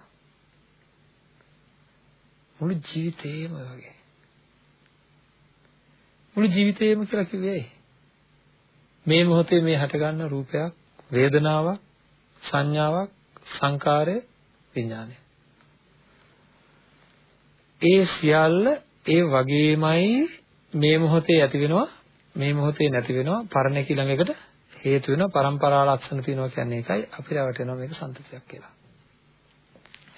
මුළු ජීවිතේම ඔය වගේ. මුළු ජීවිතේම කියලා කිව්වේ මේ මොහොතේ මේ හටගන්න රූපයක්, වේදනාවක්, සංඥාවක්, සංකාරය, විඥානය. ඒ සියල්ල ඒ වගේමයි මේ මොහොතේ ඇති වෙනවා මේ මොහොතේ නැති වෙනවා පරණ එක ළඟකට හේතු වෙනවා પરම්පරා ලක්ෂණ තියෙනවා කියන්නේ ඒකයි අපි රැවටෙනවා මේක සම්පතියක් කියලා.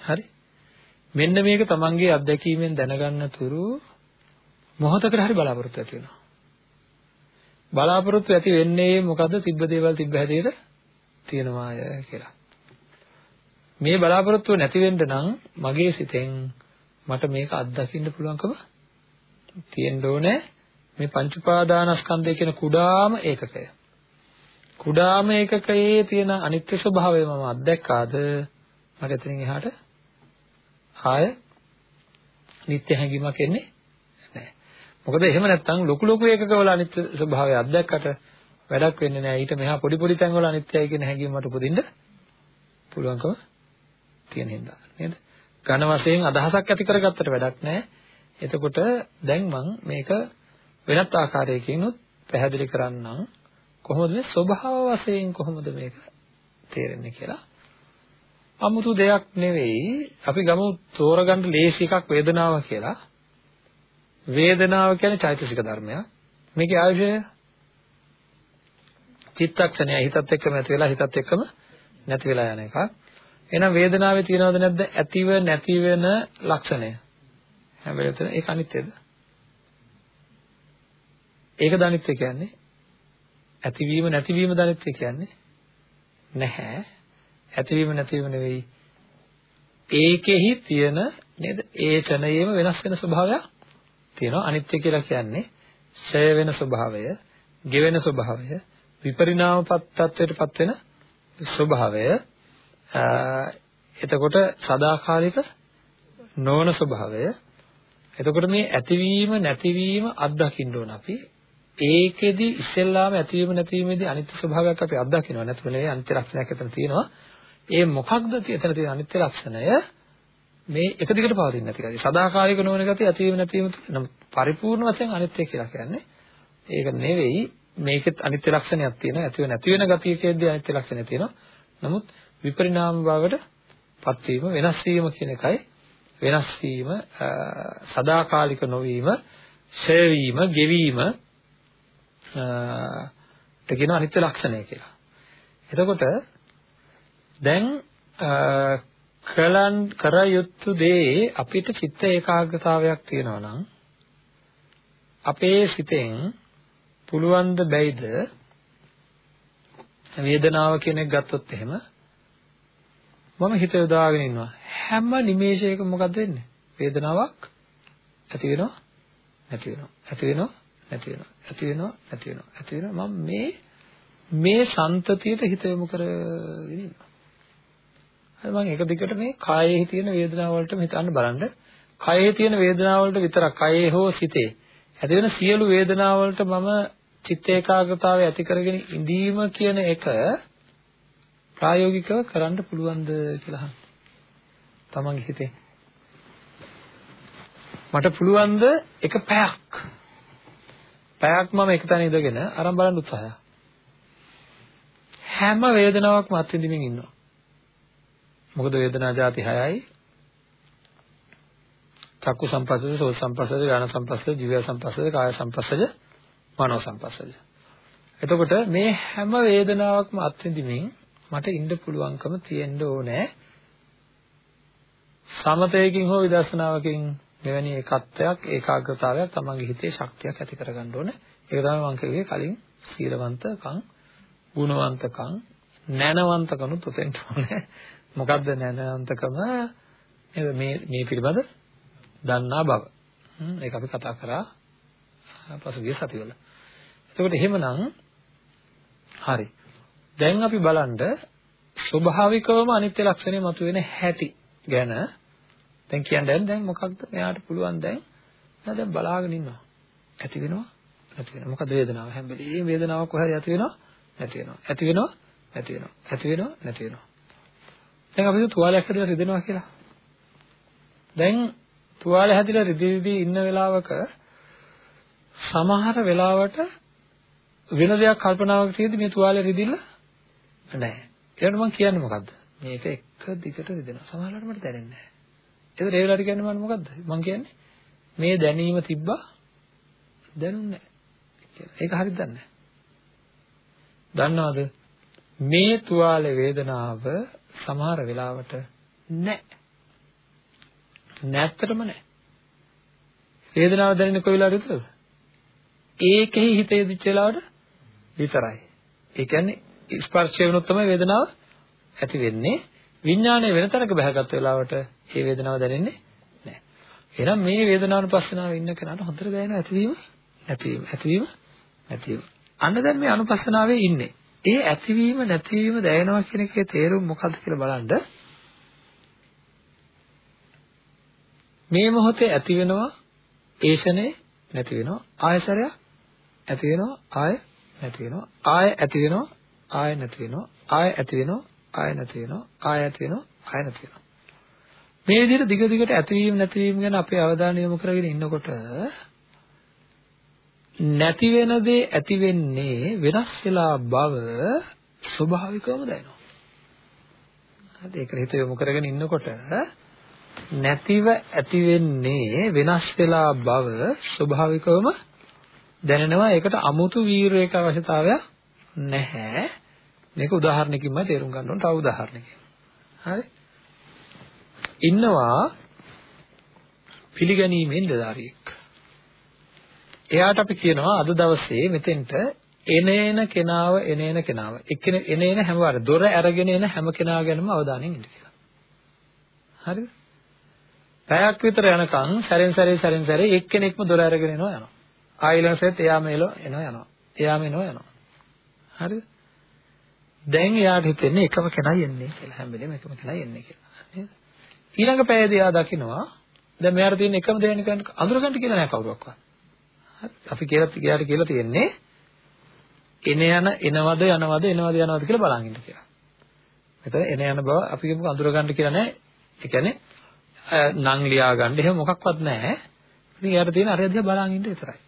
හරි? මෙන්න මේක තමන්ගේ අත්දැකීමෙන් දැනගන්න තුරු මොහොතකට හරි බලාපොරොත්තු ඇති වෙනවා. බලාපොරොත්තු ඇති වෙන්නේ මොකද්ද? තිබ්බ දේවල් තිබ්බ හැටියට තියෙනවාය කියලා. මේ බලාපොරොත්තුව නැති වෙන්න නම් මගේ සිතෙන් මට මේක අත්දකින්න පුළුවන්කම තියෙන්න ඕනේ මේ පංච උපාදානස්කන්ධය කියන කුඩාම ඒකකය. කුඩාම ඒකකයේ තියෙන අනිත්‍ය ස්වභාවය මම අත්දැක්කාද මට එතනින් එහාට ආය නිත්‍ය හැඟීමක් එන්නේ නැහැ. මොකද එහෙම නැත්නම් ලොකු ලොකු ඒකකවල අනිත්‍ය ස්වභාවය අත්දැක්කට වැඩක් වෙන්නේ නැහැ. ඊට මෙහා පොඩි පොඩි තැන්වල අනිත්‍යයි කියන හැඟීම මට උපදින්න පුළුවන්කම තියෙන හින්දා නේද? ඝන වශයෙන් අදහසක් ඇති කරගත්තට වැඩක් නැහැ. එතකොට දැන් මම මේක වෙනත් ආකාරයකින් පැහැදිලි කරන්නම් කොහොමද මේ ස්වභාව වශයෙන් කොහොමද මේක තේරෙන්නේ කියලා. 아무තු දෙයක් නෙවෙයි අපි ගමු තෝරගන්න ලේසි එකක් වේදනාව කියලා. වේදනාව කියන්නේ චෛතසික ධර්මයක්. මේකේ ආයුෂය චිත්තක්ෂණය හිතත් එක්කම ඇති වෙලා හිතත් එක්කම නැති වෙලා යන එකක්. එහෙනම් වේදනාවේ තියනවද නැද්ද ඇතිව නැති වෙන ලක්ෂණය? හැම වෙලේම ඒක අනිත්‍යද? ඒකද අනිත්‍ය කියන්නේ? ඇතිවීම නැතිවීම අනිත්‍ය කියන්නේ? නැහැ. ඇතිවීම නැතිවීම නෙවෙයි. ඒකෙහි තියෙන නේද? ඒ ඡනයේම වෙනස් වෙන ස්වභාවයක් තියෙනවා. අනිත්‍ය කියලා කියන්නේ ඡය වෙන ස්වභාවය, ගෙවෙන ස්වභාවය, විපරිණාමපත් තත්වයටපත් වෙන ස්වභාවය. එතකොට සදාකාලික නොවන ස්වභාවය. එතකොට මේ ඇතිවීම නැතිවීම අත්දකින්න ඕන අපි. ඒකෙදි ඉස්සෙල්ලාම ඇතිවීම නැතිවීමේදී අනිත්‍ය ස්වභාවයක් අපි අත්දකිනවා. නැත්නම් නෙවෙයි අනිත්‍ය ලක්ෂණයක් එතන තියෙනවා. ඒ මොකක්ද? එතන තියෙන අනිත්‍ය ලක්ෂණය මේ එක දිගට පවතින්නේ නැති ගතිය. සදාකාලික නොවන ගතිය ඇතිවීම නැතිවීම නම් පරිපූර්ණ වශයෙන් අනිත්‍ය කියලා කියන්නේ ඒක නෙවෙයි. මේකෙත් අනිත්‍ය ලක්ෂණයක් තියෙනවා. ඇතිව නැති වෙන ගතියකෙදී අනිත්‍ය ලක්ෂණය තියෙනවා. නමුත් විපරිණාම භාවයට පත්වීම වෙනස් වීම කියන එකයි. වෙනස් වීම සදාකාලික නොවීම ඡය වීම ගෙවීම ට කියන අනිත්‍ය ලක්ෂණය කියලා. එතකොට දැන් කලන් කර යුතු දේ අපිට චිත්ත ඒකාග්‍රතාවයක් තියෙනවා නම් අපේ සිතෙන් පුළුවන් ද බැයිද? වේදනාව කියන එක ගත්තොත් එහෙම මම හිත යොදාගෙන ඉන්නවා. හැම නිමේෂයකම මොකද වෙන්නේ? වේදනාවක් ඇති වෙනවා නැති වෙනවා. ඇති වෙනවා නැති වෙනවා. ඇති වෙනවා නැති වෙනවා. ඇති වෙනවා. මම මේ මේ සන්තතියට හිත යොමු කරගෙන ඉන්නවා. හරි මම එක දිගට මේ කායේ තියෙන වේදනාව වලටම හිතන්න බලන්න කයේ තියෙන වේදනාව වලට විතරක් කයේ හෝ සිතේ ඇති වෙන සියලු වේදනාව වලට මම චිත්ත ඒකාග්‍රතාවය ඇති කරගෙන ඉඳීම කියන එක ප්‍රායෝගිකව කරන්න පුළුවන්ද කියලා අහන්න. තමන්ගේ හිතේ. මට පුළුවන්ද එක පැයක් පැයක් මම එක තැන ඉඳගෙන අරන් බලන්න උත්සාහය. හැම වේදනාවක්ම අත්විඳින්මින් ඉන්නවා. මොකද වේදනා જાති 6යි. චක්කු සංපස්සද, සෝත සංපස්සද, ඥාන සංපස්සද, ජීව සංපස්සද, කාය සංපස්සද, මනෝ සංපස්සද. එතකොට මේ හැම වේදනාවක්ම අත්විඳින්මින් මට ඉන්න පුළුවන්කම තියෙන්න ඕනේ. සමතයකින් හෝ විදර්ශනාවකින් මෙවැනි එකත්වයක් ඒකාග්‍රතාවයක් තමන්ගේ හිතේ ශක්තියක් ඇති කරගන්න ඕනේ. ඒක තමයි මම කිව්වේ කලින් සීලවන්තකම්, ගුණවන්තකම්, නැනවන්තකනුත් උතෙන්ට ඕනේ. මොකද්ද නැනවන්තකම? මේ මේ පිළිබඳ දන්නා බව. ඒක අපි කතා කරා පසුගිය සතිවල. එතකොට එහෙමනම් හරි. දැන් අපි බලන්න ස්වභාවිකවම අනිත්‍ය ලක්ෂණය මතුවෙන හැටි ගැන දැන් කියන්නේ දැන් මොකක්ද? මෙයාට පුළුවන් දැන්? එයා දැන් බලාගෙන ඉන්නවා. ඇති වෙනවා? නැති වෙනවා. මොකද වේදනාව? හැම වෙලේම වේදනාවක් කොහරි ඇති වෙනවා? නැති වෙනවා. ඇති වෙනවා? නැති වෙනවා. ඇති වෙනවා? නැති වෙනවා. දැන් අපි තුවාලයක් හදලා රිදෙනවා කියලා දැන් තුවාලය හැදිලා රිදි ඉන්න වෙලාවක සමහර වෙලාවට වෙන දෙයක් කල්පනාවක් තියෙද්දි මේ තුවාලය රිදිලා නැහැ ඒකට මම කියන්නේ මොකද්ද මේක එක දිගට රිදෙනවා සමහරවිට මට දැනෙන්නේ නැහැ ඒතර ඒ වෙලාවට කියන්නේ මම මොකද්ද? මම කියන්නේ මේ දැනීම තිබ්බා දැනුන්නේ නැහැ. ඒක හරිද දන්නේ දන්නවද? මේ තුවාලේ වේදනාව සමහර වෙලාවට නැහැ. නැත්තටම නැහැ. වේදනාව දැනෙන්නේ කොයි වෙලාවද විතරද? ඒකෙහි හිත යෙදිච්ච වෙලාවට විතරයි. ඒ කියන්නේ ස්පර්ශය වුණොත් තමයි වේදනාව ඇති වෙන්නේ. විඥානය වෙන තැනක බහගත් වෙලාවට ඒ වේදනාව දැනෙන්නේ නැහැ. එහෙනම් මේ වේදනානුපස්සනාවේ ඉන්න කෙනාට හොඳට දැනෙනවා ඇතිවීම නැතිවීම ඇතිවීම නැතිවීම. අන්න දැන් මේ අනුපස්සනාවේ ඉන්නේ. ඒ ඇතිවීම නැතිවීම දැනෙනවා කියන එකේ තේරුම මොකක්ද කියලා බලන්න. මේ මොහොතේ ඇති වෙනවා ඒෂනේ නැති වෙනවා ආයසරයක් ඇති වෙනවා ආය නැති වෙනවා ආය ඇති වෙනවා ආය නැති වෙනවා ආය ඇති වෙනවා ආය නැති වෙනවා ආය ඇති වෙනවා ආය නැති වෙනවා මේ විදිහට දිග දිගට ඇතිවීම නැතිවීම ගැන අපේ අවධානය යොමු කරගෙන ඉන්නකොට නැති වෙන දේ ඇති වෙන්නේ වෙනස් වෙලා බව ස්වභාවිකවම දැනෙනවා. හරි ඒකට හිත යොමු කරගෙන ඉන්නකොට නැතිව ඇති වෙන්නේ වෙනස් වෙලා බව ස්වභාවිකවම දැනෙනවා. ඒකට අමුතු වීරයක අවශ්‍යතාවයක් නැහැ. මේක උදාහරණකින්ම තේරුම් ගන්න ඕන. තව උදාහරණකින්. හරි. ඉන්නවා පිළිගැනීමෙන් නිලධාරියෙක්. එයාට අපි කියනවා අද දවසේ මෙතෙන්ට එන එන කෙනාව එන එන කෙනාව එක්කෙන එන එන හැම වාර දොර අරගෙන එන හැම කෙනා ගැනම අවධානයෙන් ඉන්න කියලා. හරිද? පැයක් විතර යනකම් සැරෙන් සැරේ සැරෙන් සැරේ එක්කෙනෙක්ම දොර අරගෙන එනවා යනවා. ආයිලන්සෙත් එයාම එනවා යනවා. එයාම එනවා යනවා. හරිද? දැන් එයාට හිතෙන්නේ එකම කෙනයි එන්නේ කියලා. හැම වෙලේම එකම කෙනයි එන්නේ කියලා. නේද? ඊළඟ පැයදී ආ දකින්නවා දැන් මෙයාට තියෙන එකම දේ නිකන් අඳුරගන්න කියලා නෑ කවුරක්වත්. අපි කියලා කියාට කියලා තියෙන්නේ එන යන එනවද යනවද එනවද යනවද කියලා බලන් ඉන්න කියලා. මෙතන එන යන බව අපි කියමු අඳුර ගන්න කියලා නෑ. ඒ කියන්නේ නම් ලියා ගන්න එහෙම මොකක්වත් නෑ. ඉතින් එයාට තියෙන අරය දිහා බලන් ඉන්න විතරයි.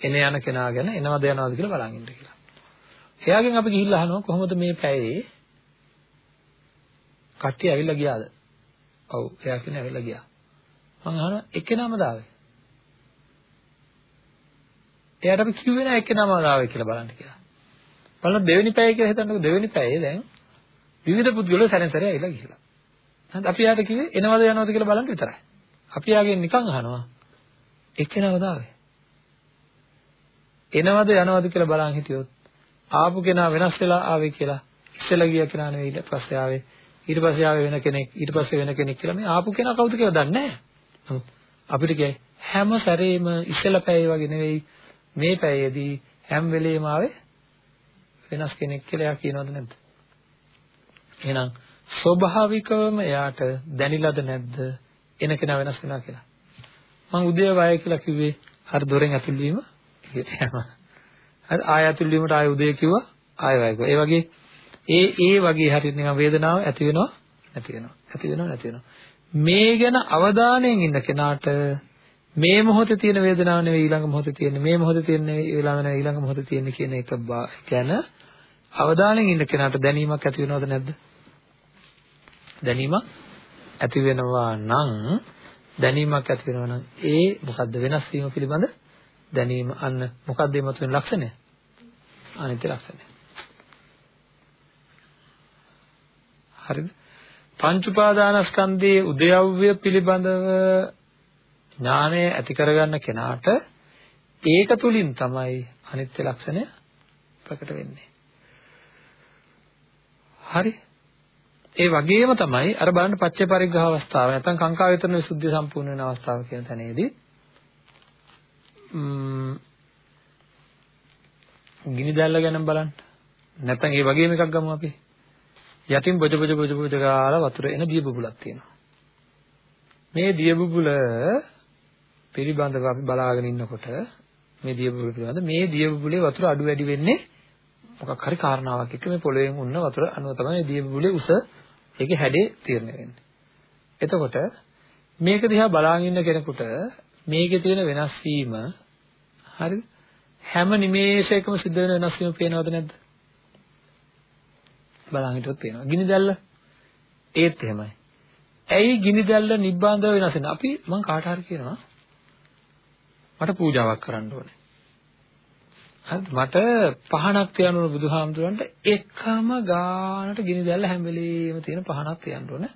එන යන කෙනා ගැන එනවද යනවද කියලා බලන් ඉන්න කියලා. එයාගෙන් අපි ගිහිල්ලා අහනවා කොහොමද මේ පැයේ කට්ටිය ඇවිල්ලා ගියාද? ඔව් එයා කියන්නේ ඇවිල්ලා ගියා. මං අහනවා එක්කෙනාම දාවේ. එයාට අපි කිව්වේ නෑ එක්කෙනාම දාවේ කියලා බලන්න කියලා. බලන්න දෙවෙනි පැය කියලා හිතන්නකෝ දෙවෙනි පැයේ දැන් විවිධ පුද්ගලයෝ සැරෙන් සැරේ ඇවිල්ලා ගිහිල්ලා. හරිද අපි යාට කිව්වේ එනවද යනවද කියලා බලන්න විතරයි. අපි යාගෙන් නිකන් අහනවා එක්කෙනාම දාවේ. එනවද යනවද කියලා බලන් හිටියොත් ආපු කෙනා වෙනස් වෙලා ආවේ කියලා ඉස්සෙල්ලා ගිය කෙනා නෙවෙයි ඊට පස්සේ ආවේ ඊට පස්සේ ආවේ වෙන කෙනෙක් ඊට පස්සේ වෙන කෙනෙක් කියලා මේ ආපු කෙනා කවුද කියලා දන්නේ නැහැ. නමුත් අපිට කියයි හැම සැරේම ඉස්සෙල්ලා පැයේ වගේ නෙවෙයි මේ පැයේදී හැම වෙලේම ආවේ වෙනස් කෙනෙක් කියලා එයා කියනවද නැද්ද? එහෙනම් ස්වභාවිකවම එයාට දැනිලාද නැද්ද එන කෙනා වෙනස් වෙනවා කියලා? මම උදේ වය කියලා කිව්වේ හරි දොරෙන් ඇතුල් වීම එළියට යනවා. හරි ආය ඇතුල් වීමට ආය උදේ කිව්වා ආය වය කිව්වා. ඒ වගේ ඒ ඒ වගේ හරියට නිකන් වේදනාව ඇති වෙනවා නැති වෙනවා. ඇති වෙනවා නැති වෙනවා. මේ ගැන අවධානයෙන් ඉන්න කෙනාට මේ මොහොතේ තියෙන වේදනාව නෙවෙයි ඊළඟ මොහොතේ තියෙන්නේ මේ මොහොතේ තියෙන ඊළඟ නෙවෙයි ඊළඟ මොහොතේ තියෙන්නේ කියන එක ගැන අවධානයෙන් ඉන්න කෙනාට දැනීමක් ඇති වෙනවද නැද්ද? දැනීමක් ඇති වෙනවා නම් දැනීමක් ඇති වෙනවා නම් ඒ මොකද්ද වෙනස් වීම පිළිබඳ දැනීම අන්න මොකද්ද මේ මතුවෙන ලක්ෂණය? අනිත්‍ය ලක්ෂණය. හරිද? පංච උපාදානස්කන්ධයේ උදයව්‍ය පිළිබඳව ඥානය ඇති කරගන්න කෙනාට ඒක තුලින් තමයි අනිත්‍ය ලක්ෂණය ප්‍රකට වෙන්නේ. හරි. ඒ වගේම තමයි අර බලන්න පච්චේ පරිග්‍රහ අවස්ථාව නැත්නම් කාංකා වේතන විසුද්ධිය සම්පූර්ණ වෙන අවස්ථාව කියන තැනේදී ගිනි දැල්ල ගැන බලන්න. නැත්නම් ඒ වගේම එකක් ගමු අපි. යටින් බොජ බොජ බොජ බොජ ගාලා වතුර එන දිය බුබුලක් තියෙනවා. මේ දිය බුබුල පිළිබඳව අපි බලාගෙන ඉන්නකොට මේ දිය බුබුල පිළිබඳ මේ දිය බුබුලේ වතුර අඩු වැඩි වෙන්නේ මොකක් හරි කාරණාවක් එක්ක මේ පොළොවෙන් උන්න වතුර අනුව තමයි දිය බුබුලේ උස ඒකේ හැඩේ තීරණය වෙන්නේ. එතකොට මේක දිහා බලාගෙන ඉන්න කෙනෙකුට මේකේ තියෙන වෙනස් වීම හරිද? හැම නිමේෂයකම සිද්ධ වෙන වෙනස් වීම පේනවද නැද්ද? බලන් හිටියොත් පේනවා. ගිනි දැල්ල ඒත් එහෙමයි. ඇයි ගිනි දැල්ල නිබ්බාන්දව වෙනස් වෙන්නේ? අපි මං කාට හරි කියනවා මට පූජාවක් කරන්න ඕනේ. හරිද? මට පහනක් තියන්න ඕන බුදුහාමුදුරන්ට එකම ගානට ගිනි දැල්ල හැම වෙලෙම තියෙන පහනක් තියන්න ඕන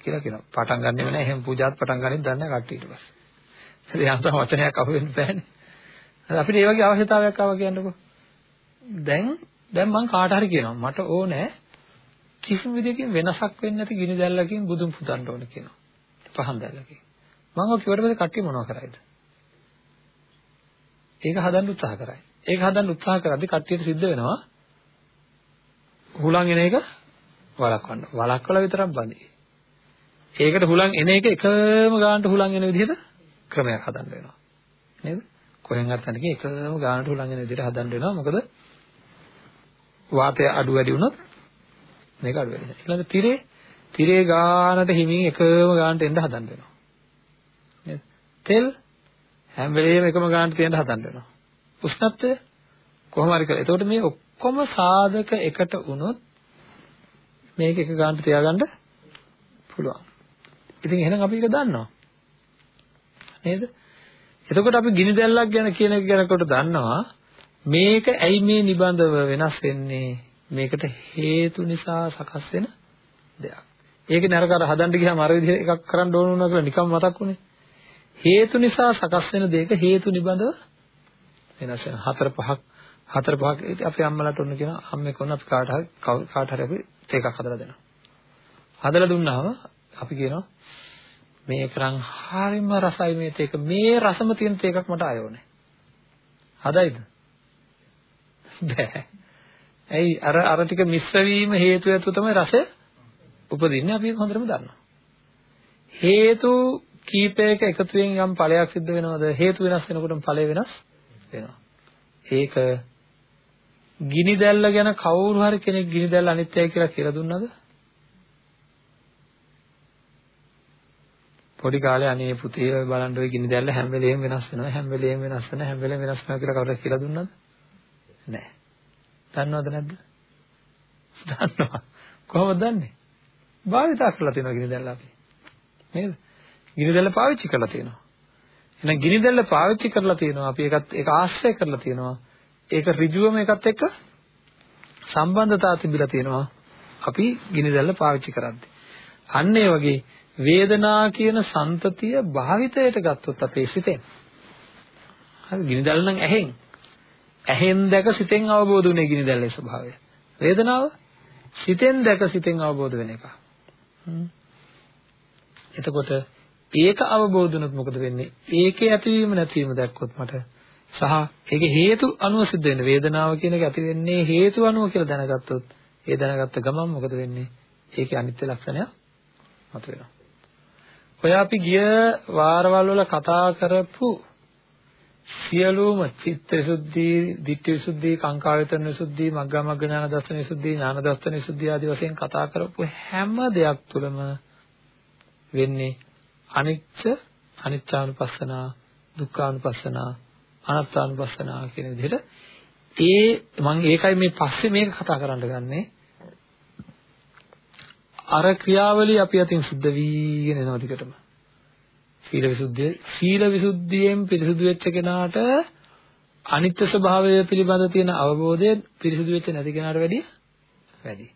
කියලා කියනවා. පටන් ගන්නෙම නැහැ. එහෙම පූජාත් පටන් ගන්නෙත් දන්නේ නැහැ කට්ටිය ඊට පස්සේ. හරි යන්තම් වචනයක් අහු වෙන්න බෑනේ. අපිට ඒ වගේ අවශ්‍යතාවයක් ආවා කියන්නකෝ. දැන් දැන් මං කාට හරි කියනවා මට ඕනේ කිසිම විදිහකින් වෙනසක් වෙන්නේ නැති ගිනි දැල්ලකින් බුදුන් පුතන්න ඕන කියනවා. පහන් දැල්ලකින්. මම ඔය කිව්වට පස්සේ කට්ටිය මොනව කරයිද? ඒක හදන්න උත්සාහ කරයි. ඒක හදන්න උත්සාහ කරද්දී කට්ටියට සිද්ධ වෙනවා හුලං එන එක වළක්වන්න. වළක්වලා විතරක් බඳි. ඒකට හුලං එන එක එකම ගානට හුලං එන විදිහට ක්‍රමයක් හදන්න වෙනවා. නේද? කොහෙන් හරි තැනක එකම ගානට හුලං එන විදිහට හදන්න වෙනවා. මොකද වාතය අඩු වැඩි වුණොත් මේක අඩු වෙනවා. ඊළඟ තිරේ තිරේ ගානට හිමින් එකම ගානට එන්න හදන්න වෙනවා. නේද? තෙල් හැම වෙලේම එකම ගානට තියන්න හදන්න වෙනවා. උෂ්ණත්වය කොහොම හරි කරලා. එතකොට මේ ඔක්කොම සාධක එකට වුණොත් මේක එක ගානට තියාගන්න පුළුවන්. ඉතින් එහෙනම් අපි ඒක දන්නවා. නේද? එතකොට අපි ගිනි දැල්ලක් ගැන කියන එක ගැනකොට දන්නවා මේක ඇයි මේ නිබඳව වෙනස් වෙන්නේ? මේකට හේතු නිසා සකස් වෙන දෙයක්. ඒකේ නරක අර හදන්න ගියාම අර විදිහ එකක් කරන්න ඕන වුණා කියලා නිකම් මතක් වුණේ. හේතු නිසා සකස් වෙන දෙයක හේතු නිබඳව වෙනස් වෙන හතර පහක් හතර පහක් අපේ අම්මලාට ඔන්න කියන අම්මේ කොන අපි කාට හරි කාට හරි අපි තේකක් හදලා දෙනවා. හදලා දුන්නාම අපි කියනවා මේක නම් හරිම රසයි මේ තේක මේ රසම තියෙන තේකක් මට ආයෝනේ. හදයිද? බෑ. ඇයි අර අර ටික මිශ්‍ර වීම හේතු ඇතුව තමයි රසය උපදින්නේ අපි ඒක හොඳටම දන්නවා. හේතු කීපයක එකතුවෙන් යම් ඵලයක් සිද්ධ වෙනවද හේතු වෙනස් වෙනකොටම ඵලය වෙනස් වෙනවා. ඒක ගිනි දැල්ල ගැන කවුරු හරි කෙනෙක් ගිනි දැල්ල අනිත්‍යයි කියලා කියලා දුන්නද? පොඩි කාලේ අනේ පුතේ ඔය බලන්න ඔය ගිනි දැල්ල හැම වෙලේම වෙනස් වෙනවා හැම වෙලේම වෙනස් වෙනවා හැම වෙලේම වෙනස් වෙනවා කියලා කවුරුත් කියලා දුන්නද? නැහැ. දන්නවද නැද්ද? දන්නවා. කොහොමද දන්නේ? භාවිතා කරලා තියෙනවා ගිනි දැල්ල අපි. නේද? ගිනි දැල්ල පාවිච්චි කරලා තියෙනවා. එහෙනම් ගිනි දැල්ල පාවිච්චි කරලා තියෙනවා. අපි ඒකත් ඒක ආශ්‍රය කරලා තියෙනවා. ඒක ඍජුවම එකත් එක්ක සම්බන්ධතාව තිබිලා තියෙනවා. අපි ගිනි දැල්ල පාවිච්චි කරද්දී. අන්න ඒ වගේ වේදනා කියන සන්තතිය භාවිතයට ගත්තොත් අපේ සිතෙන් හරි ගිනි දැල්ල නම් ඇහෙන් ඇහෙන් දැක සිතෙන් අවබෝධ වුනේ ගිනි දැල්ලේ ස්වභාවය වේදනාව සිතෙන් දැක සිතෙන් අවබෝධ වෙන එක එතකොට ඒක අවබෝධ වුණොත් මොකද වෙන්නේ? ඒකේ ඇතිවීම නැතිවීම දැක්කොත් මට සහ ඒකේ හේතු අනුව සිද්ධ වෙන වේදනාව කියන එක ඇති වෙන්නේ හේතු අනුව කියලා දැනගත්තොත් ඒ දැනගත්ත ගමන් මොකද වෙන්නේ? ඒකේ අනිත්‍ය ලක්ෂණය මතුවෙනවා. ඔය අපි ගිය වාරවල් වල කතා කරපු සියලුම චිත්ත විසුද්ධි, ditthi විසුද්ධි, කාංකා වේතන විසුද්ධි, මග්ගා මග්ග ඥාන දර්ශන විසුද්ධි, ඥාන දර්ශන විසුද්ධි ආදී වශයෙන් කතා කරපු හැම දෙයක් තුළම වෙන්නේ අනිච්ච, අනිච්චානුපස්සනා, දුක්ඛානුපස්සනා, අනාත්මානුපස්සනා කියන විදිහට ඒ මම ඒකයි මේ පස්සේ මේක කතා කරන්න ගන්නේ අර ක්‍රියාවලිය අපි අතින් සිද්ධ වීගෙන එනවා දිගටම. සීල විසුද්ධිය සීල විසුද්ධියෙන් පිරිසුදු වෙච්ච කෙනාට අනිත්‍ය ස්වභාවය පිළිබඳ තියෙන අවබෝධය පිරිසුදු වෙච්ච නැති කෙනාට වැඩිය වැඩි.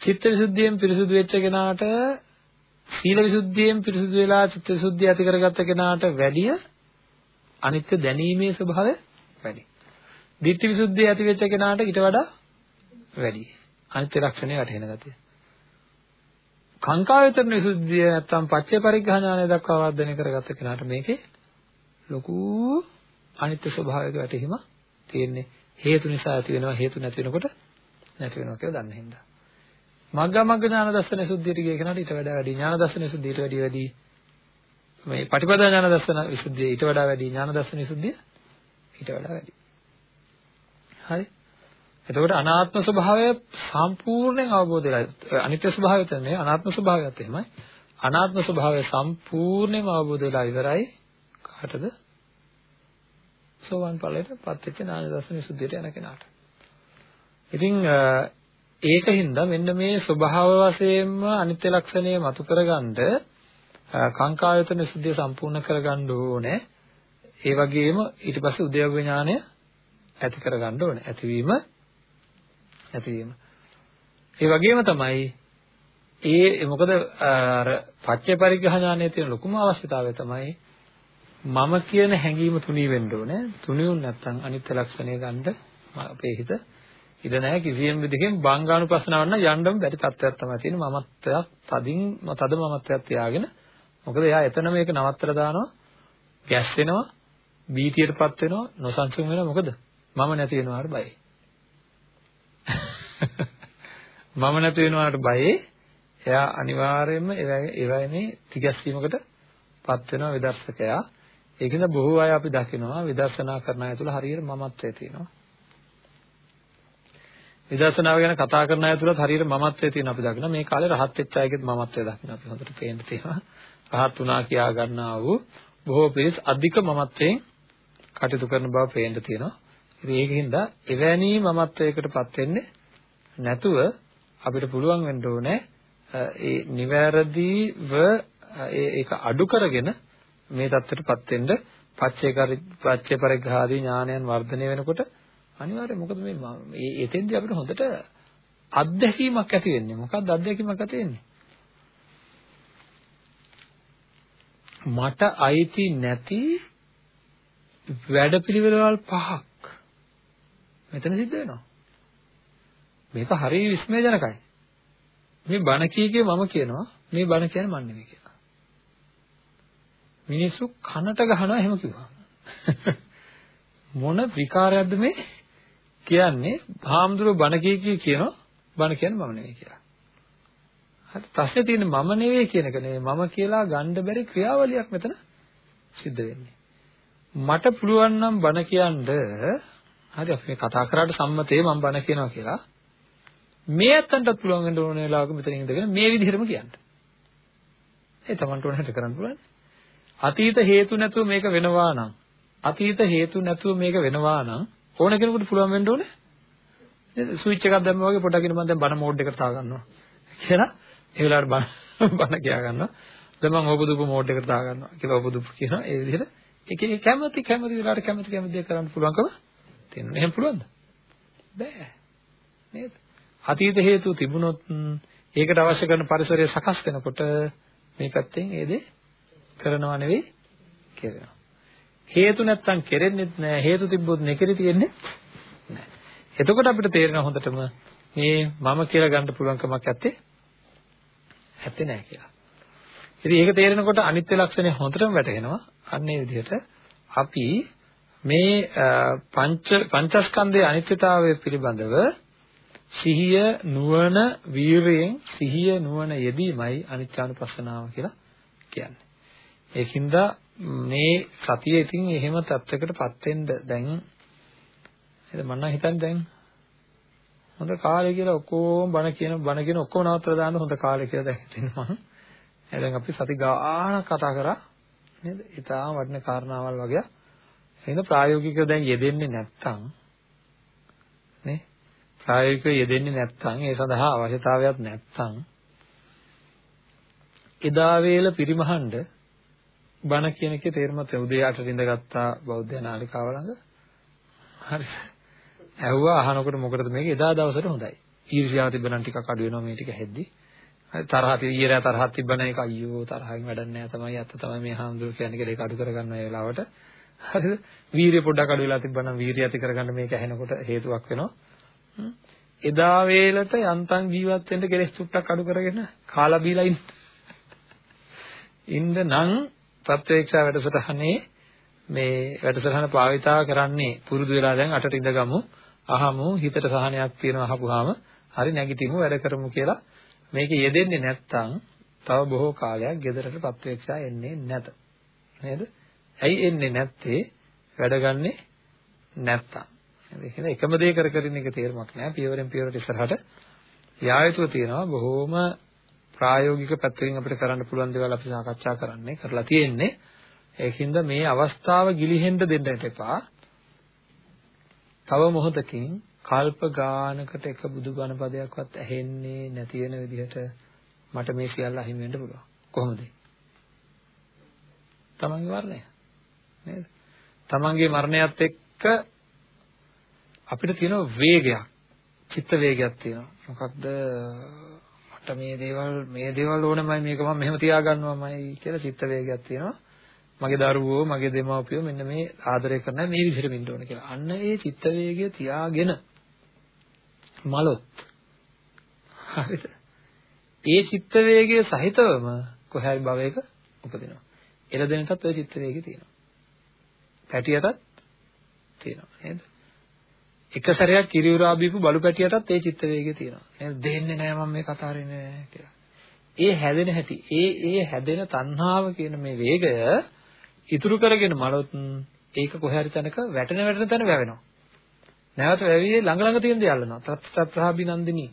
චිත්ත විසුද්ධියෙන් පිරිසුදු වෙච්ච කෙනාට සීල විසුද්ධියෙන් පිරිසුදු වෙලා චිත්ත විසුද්ධිය ඇති කරගත්ත කෙනාට වැඩිය අනිත්‍ය දැනීමේ ස්වභාවය වැඩි. ditthi විසුද්ධිය ඇති වෙච්ච කෙනාට ඊට වඩා වැඩි. අනිත්‍ය ලක්ෂණය වැටහෙන ගතිය. කාංකා වේතරණ විසුද්ධිය නැත්තම් පච්චේ පරිග්‍රහ ඥානය දක්වා වර්ධනය කරගත්ත කෙනාට මේකේ ලොකු අනිත්‍ය ස්වභාවයක වැටහීම තියෙන්නේ. හේතු නිසා ඇති වෙනවා හේතු නැති වෙනකොට නැති වෙනවා කියලා දන්න හින්දා. මග්ගා මග්ග ඥාන දර්ශන සුද්ධියට ගිය කෙනාට ඊට වඩා වැඩි ඥාන දර්ශන සුද්ධියට වැඩි වැඩි මේ පටිපදා ඥාන දර්ශන විසුද්ධිය ඊට වඩා වැඩි ඥාන දර්ශන විසුද්ධිය ඊට වඩා වැඩි. හරි. එතකොට අනාත්ම ස්වභාවය සම්පූර්ණයෙන් අවබෝධ වෙලා අනිත්‍ය ස්වභාවය තමයි අනාත්ම ස්වභාවයත් එහෙමයි. අනාත්ම ස්වභාවය සම්පූර්ණයෙන්ම අවබෝධ වෙලා ඉවරයි කාටද? සෝවන් ඵලයට පත් වෙච්ච ඥාන දර්ශන විසුද්ධියට යන කෙනාට. ඉතින් ඒකින්ද මෙන්න මේ ස්වභාව වශයෙන්ම අනිත්‍ය ලක්ෂණය මතු කරගන්න කාංකායතන විසුද්ධිය සම්පූර්ණ කරගන්න ඕනේ. ඒ වගේම ඊට පස්සේ උද්‍යව ඥානය ඇති කරගන්න ඕනේ. ඇතිවීම නැතිවීම. ඒ වගේම තමයි ඒ මොකද අර පච්චේ පරිග්‍රහ ඥානයේ තියෙන ලොකුම අවශ්‍යතාවය තමයි මම කියන හැඟීම තුනී වෙන්න ඕනේ. තුනියුන් නැත්තම් අනිත්‍ය ලක්ෂණය ගන්න අපේ හිත ඉඩ නැහැ කිසියම් විදිහකින් බංගානුපස්සනාව නම් යන්නම බැරි තත්ත්වයක් තමයි තියෙන්නේ. මමත්වයක් තදින් තද මමත්වයක් තියාගෙන. මොකද එයා එතන මේක නවත්තලා දානවා. ගැස් වෙනවා. බීතියටපත් වෙනවා. නොසන්සුන් වෙනවා. මොකද? මම නැති වෙනවාට බයයි. මම නැති වෙනවාට බයේ එයා අනිවාර්යයෙන්ම එවැනි තිගැස්සීමකට පත් වෙනවා විදර්ශකයා. ඒකින්ද බොහෝ අය අපි දකිනවා විදර්ශනා කරන අය තුළ හරියට මමත්වයේ තියෙනවා. විදර්ශනාව ගැන කතා කරන අය තුළත් හරියට මමත්වයේ තියෙන අපි දකිනවා. මේ කාලේ රහත් වෙච්ච අයගෙත් මමත්වයේ දකින්න අපි හොඳට පේන්න තියෙනවා. රහත් වුණා කියා ගන්නා වූ බොහෝ පිරිස් අධික මමත්වයෙන් කටයුතු කරන බව පේන්න තියෙනවා. ඉතින් ඒකින්ද එවැනි මමත්වයකටපත් වෙන්නේ නැතුව අපිට පුළුවන් වෙන්න ඕනේ ඒ නිවැරදිව ඒක අඩු කරගෙන මේ தත්ත්වයටපත් වෙන්න පච්චේ පච්චේ පරිග්‍රහාදී ඥානයන් වර්ධනය වෙනකොට අනිවාර්යයෙන් මොකද මේ මේ එතෙන්දී අපිට හොඳට අත්දැකීමක් ඇති වෙන්නේ මොකක්ද අත්දැකීමක් ඇති වෙන්නේ මට අයිති නැති වැඩපිළිවෙළවල් පහක් මෙතන සිද්ධ වෙනවා. මේක හරිය විස්මයජනකයි. මේ බණ කීකේ මම කියනවා මේ බණ කියන්නේ මන් නෙමෙයි කියලා. මිනිස්සු කනට ගහනවා එහෙම කිව්වා. මොන විකාරයක්ද මේ කියන්නේ? හාමුදුරුවෝ බණ කීකේ කියනවා බණ කියන්නේ මම නෙමෙයි කියලා. හරි ප්‍රශ්නේ තියෙන්නේ මම නෙවෙයි කියන එක නෙවෙයි මම කියලා ගන්න බැරි ක්‍රියාවලියක් මෙතන සිද්ධ වෙන්නේ. මට පුළුවන් නම් බණ කියන්න හරි අපි කතා කරාට සම්මතේ මම බණ කියනවා කියලා මේ අතන්ටත් පුළුවන් වෙන්න ඕන වෙලාවක මෙතන ඉඳගෙන මේ විදිහටම කියන්න. ඒ Tamanට ඕන හැට කරන්න පුළුවන්. අතීත හේතු නැතුව මේක වෙනවා නම් අතීත හේතු නැතුව මේක වෙනවා නම් ඕන කෙනෙකුට පුළුවන් වෙන්න ඕනේ. නේද? ස්විච් එකක් දැම්මා වගේ පොඩ්ඩක් මම දැන් බන මෝඩ් එකට තා ගන්නවා. කියලා ඒ වෙලාවට බන බන කියා ගන්නවා. දැන් මම ඕපදුප මෝඩ් එකට තා ගන්නවා කියලා ඕපදුප කියනවා. ඒ විදිහට එක එක කැමති කැමති වෙලාවට කැමති කැමති දේ කරන්න පුළුවන්කම තියෙනවා. එහෙම පුළුවන්ද? බෑ. නේද? අතීත හේතු තිබුණොත් ඒකට අවශ්‍ය කරන පරිසරය සකස් වෙනකොට මේ පැත්තෙන් ඒ දේ කරනවා නෙවෙයි කරනවා. හේතු නැත්තම් කෙරෙන්නෙත් නෑ හේතු තිබ්බොත් නෙකෙරි තියෙන්නේ නෑ. එතකොට අපිට තේරෙන හොඳටම මේ මම කියලා ගන්න පුළුවන් කමක් නැත්තේ ඇත්තේ නෑ කියලා. ඉතින් ඒක තේරෙනකොට අනිත්‍ය ලක්ෂණය හොඳටම වැටහෙනවා. අන්න ඒ විදිහට අපි මේ පංච පංචස්කන්ධයේ අනිත්‍යතාවය පිළිබඳව සිහිය නුවණ වීරයෙන් සිහිය නුවණ යෙදීමයි අනිත්‍යානුපස්සනාව කියලා කියන්නේ. ඒකින්ද මේ සතිය ඉතින් එහෙම තත්යකටපත් වෙන්න දැන් එද මම හිතන්නේ දැන් හොඳ කාලේ කියලා ඔක්කොම බණ කියන බණ කියන ඔක්කොම නවත්තලා දාන්න හොඳ කාලේ කියලා දැන් හිතෙනවා මම. දැන් අපි සති ගාන කතා කරා නේද? ඊටාම වටින කාරණාවල් වගේ. එහෙනම් ප්‍රායෝගිකව දැන් යෙදෙන්නේ නැත්තම් නේ? ප්‍රායෝගිකව යෙදෙන්නේ නැත්තම් ඒ සඳහා අවශ්‍යතාවයක් නැත්තම් එදා වේල පරිමහන්ඩ බණ කියන එකේ තේරුම තමයි උදේ 8ට ඉඳගත්තා බෞද්ධ නාලිකාව ළඟ. හරි. ඇහුවා අහනකොට මොකටද මේක එදා දවසට හොඳයි. ඊර්ෂ්‍යාව තිබ්බනම් ටිකක් අඩු වෙනවා මේ ටික හෙද්දි. හරි තරහ ඊයරා තරහක් තිබ්බනම් ඒක අයියෝ තරහින් වැඩක් නැහැ තමයි අත්ත තමයි මේ හාමුදුරු කියන්නේ කියලා ඒක අඩු කරගන්න ඒ වෙලාවට. හරිද? වීරිය පොඩ්ඩක් අඩු වෙලා තිබ්බනම් වීරිය ඇති කරගන්න මේක ඇහෙනකොට හේතුවක් වෙනවා. එදා වේලට යන්තම් ජීවත් වෙන්න කෙලෙස් චුට්ටක් අඩු කරගෙන කාලා බීලා ඉන්න. ඉන්න නම් ප්‍රත්‍යක්ෂා වැඩසටහනේ මේ වැඩසටහන භාවිතා කරන්නේ පුරුදු වෙලා දැන් අටට ඉඳගමු අහමු හිතට සහනයක් තියෙනවා අහපුවාම හරි නැගිටිමු වැඩ කරමු කියලා මේක යෙදෙන්නේ නැත්නම් තව බොහෝ කාලයක් ගෙදරට ප්‍රත්‍යක්ෂා එන්නේ නැත නේද? ඇයි එන්නේ නැත්තේ? වැඩ ගන්නෙ නැත්තම්. නේද? එකම දේ කර කර ඉන්න එක තේරුමක් නෑ. පියවරෙන් පියවරට ඉස්සරහට යායුතුව තියෙනවා බොහෝම ප්‍රායෝගික පැත්තකින් අපිට කරන්න පුළුවන් දේවල් අපි සාකච්ඡා කරන්නේ කරලා තියෙන්නේ. ඒකින්ද මේ අවස්ථාව ගිලිහෙන්න දෙන්නට එපා. තව මොහොතකින් කල්ප ගානකට එක බුදු ගණ පදයක්වත් ඇහෙන්නේ නැති වෙන විදිහට මට මේ සියල්ල අහිමි වෙන්න පුළුවන්. කොහොමද? තමන්ගේ මරණය. නේද? තමන්ගේ මරණයත් එක්ක අපිට තියෙන වේගයක් චිත්ත වේගයක් තියෙනවා. මොකක්ද මට මේ දේවල් මේ දේවල් ඕනමයි මේක මම මෙහෙම තියාගන්නවමයි කියලා චිත්ත වේගයක් තියෙනවා. මගේ දරුවෝ මගේ දෙමව්පියෝ මෙන්න මේ ආදරය කරන මේ විදිහට ඉන්න ඕන කියලා. අන්න ඒ චිත්ත වේගය තියාගෙන මලොත් හරිද? ඒ චිත්ත වේගය සහිතවම කොහේ හරි භවයක උපදිනවා. එළදෙනටත් ওই චිත්ත වේගය තියෙනවා. පැටියටත් තියෙනවා නේද? එක සැරයක් කිරියුරා බීපු බලු පැටියටත් ඒ චිත්ත වේගය තියෙනවා. නේද? දෙන්නේ නැහැ මම මේ කතා කරන්නේ නැහැ කියලා. ඒ හැදෙන හැටි, ඒ ඒ හැදෙන තණ්හාව කියන මේ වේගය ඉතුරු කරගෙන මලොත් ඒක කොහේ හරි තැනක වැටෙන වැටෙන තැන වැවෙනවා. නැවත වැවියේ ළඟ ළඟ තියෙන දේ අල්ලනවා. තත්ත්‍රාභිනන්දිනී.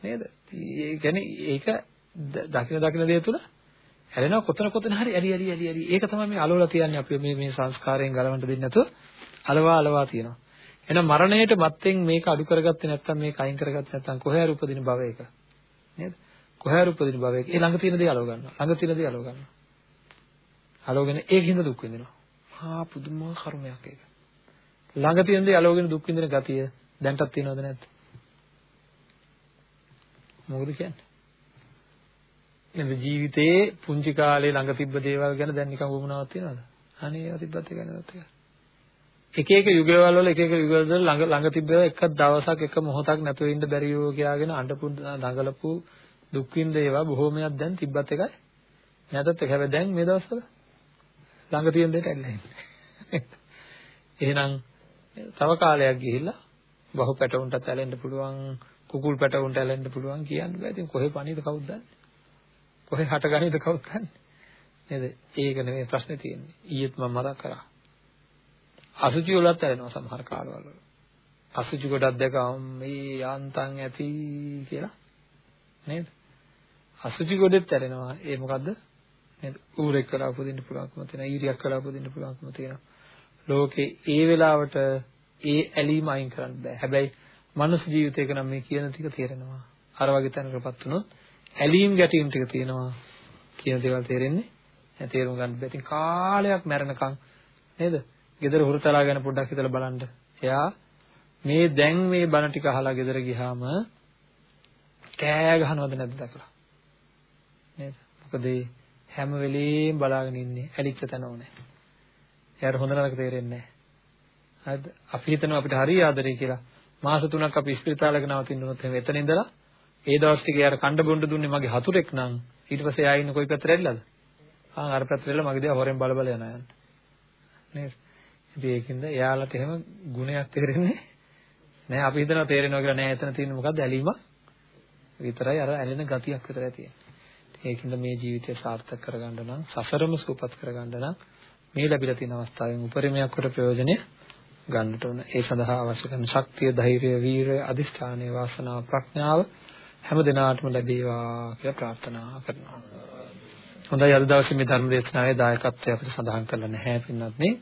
නේද? ඒ කියන්නේ ඒක දකින දකින දේ තුල හැලෙනවා කොතන කොතන හරි ඇලි ඇලි ඇලි ඇලි. ඒක තමයි මේ අලවලා තියන්නේ අපි මේ මේ සංස්කාරයෙන් ගලවන්න දෙන්නේ නැතුව අලවා අලවා තියෙනවා. එහෙනම් මරණයට මත්තෙන් මේක අඩු කරගත්තේ නැත්නම් මේක අයින් කරගත්තේ නැත්නම් කොහේ හරි උපදින භවයක නේද? කොහේ හරි උපදින භවයක ඒ ළඟ තියෙන දේ අලව ගන්නවා. ළඟ තියෙන දේ අලව ගන්නවා. අලවගෙන ඒකින්ද දුක් විඳිනවා. ආ පුදුම කර්මයක් ඒක. ළඟ තියෙන දේ අලවගෙන දුක් විඳින ගතිය දැන්ටත් තියෙනවද නැද්ද? මොකද කියන්නේ? නේද ජීවිතේ පුංචි කාලේ ළඟ තිබ්බ දේවල් ගැන දැන් නිකන් වුණාවක් තියනවද? අනේ ඒවා තිබ්බත් එක නේද ඒක. එක එක යුගවල වල එක එක යුගවල ළඟ ළඟ තිබ්බ එක දවසක් එක මොහොතක් නැතුව ඉන්න බැරි වූ කියාගෙන අඬපු දඟලපු දුක් විඳ ඒවා බොහෝමයක් දැන් තිබ්බත් එකයි නැතත් එක හැබැයි දැන් මේ දවස්වල ළඟ තියෙන දෙයට ඇල්ලලා ඉන්නේ එහෙනම් තව කාලයක් ගිහිල්ලා බහු පැටවුන්ටත් ඇලෙන්න පුළුවන් කුකුල් පැටවුන්ට ඇලෙන්න පුළුවන් කියන්න බෑ ඉතින් කොහෙ පණීද කවුද දන්නේ කොහෙ හටගනීද කවුද දන්නේ නේද? ඒක නෙමෙයි ප්‍රශ්නේ තියෙන්නේ. ඊයේත් මම මතක් කරා. අසුචි වලත් ඇලෙනවා සමහර කාලවල. අසුචි ගොඩක් දැකම මේ යාන්තම් ඇති කියලා නේද? අසුචි ගොඩෙත් ඇලෙනවා. ඒ මොකද්ද? නේද? ඌරෙක් කරා උපදින්න පුළුවන්කම තියෙනවා. ඊරියක් කරා උපදින්න පුළුවන්කම තියෙනවා. ලෝකේ ඒ වෙලාවට ඒ ඇලීම අයින් කරන්න බෑ. හැබැයි මනුස්ස ජීවිතයක නම් මේ කියන ටික තේරෙනවා. අර වගේ තැනකටපත් වුණොත් ඇලීම් ගැටීම් ටික තියෙනවා. කියන දේවල් තේරෙන්නේ නැහැ. තේරුම් ගන්න බැහැ. ඉතින් කාලයක් මැරෙනකන් නේද? ගෙදර හුරුතලා ගැන පොඩ්ඩක් හිතලා බලන්න. එයා මේ දැන් මේ බණ ටික අහලා ගෙදර ගියාම කෑ ගහනවද නැද්ද දැකලා? නේද? මොකද හැම වෙලෙම බලාගෙන ඉන්නේ ඇලිච්ච තැන ඕනේ. එයාට හොඳ නරක තේරෙන්නේ නැහැ. හරිද? අපි හිතනවා අපිට හරි ආදරේ කියලා. මාස 3ක් අපි ස්පිරිතාලයක නවතින්න උනොත් එහෙනම් එතන ඉඳලා ඒ දවස් ටික යාර කණ්ඩ බොණ්ඩ දුන්නේ මගේ හතුරෙක් නම් ඊට පස්සේ ආයෙ ඉන්න කොයි පැත්තට ඇරිලාද? ආ අර පැත්තට ඇරිලා මගේ දිහා හොරෙන් බල බල යනවා යන්න. නේද? ඉතින් ඒකින්ද එයාලට එහෙම ගුණයක් තේරෙන්නේ නෑ අපි හිතනවා තේරෙනවා කියලා නෑ. එතන තියෙන්නේ මොකද්ද? ඇලීම. විතරයි අර ඇලෙන ගතියක් විතරයි තියෙන්නේ. ඒකින්ද මේ ජීවිතය සාර්ථක කරගන්න නම් සසරම සූපත් කරගන්න නම් මේ ලැබිලා තියෙන අවස්ථාවෙන් උපරිමයක් කොට ප්‍රයෝජනය ගන්නට ඕන. ඒ සඳහා අවශ්‍ය කරන ශක්තිය ධෛර්යය වීරය අදිෂ්ඨානය වාසනාව ප්‍රඥාව හැම දිනාටම ලැබේවා කියලා ප්‍රාර්ථනා කරනවා. හොඳයි. අද දවසේ මේ ධර්ම දේශනාවේ දායකත්වය අපිට සඳහන් කරලා නැහැ පින්වත් නේ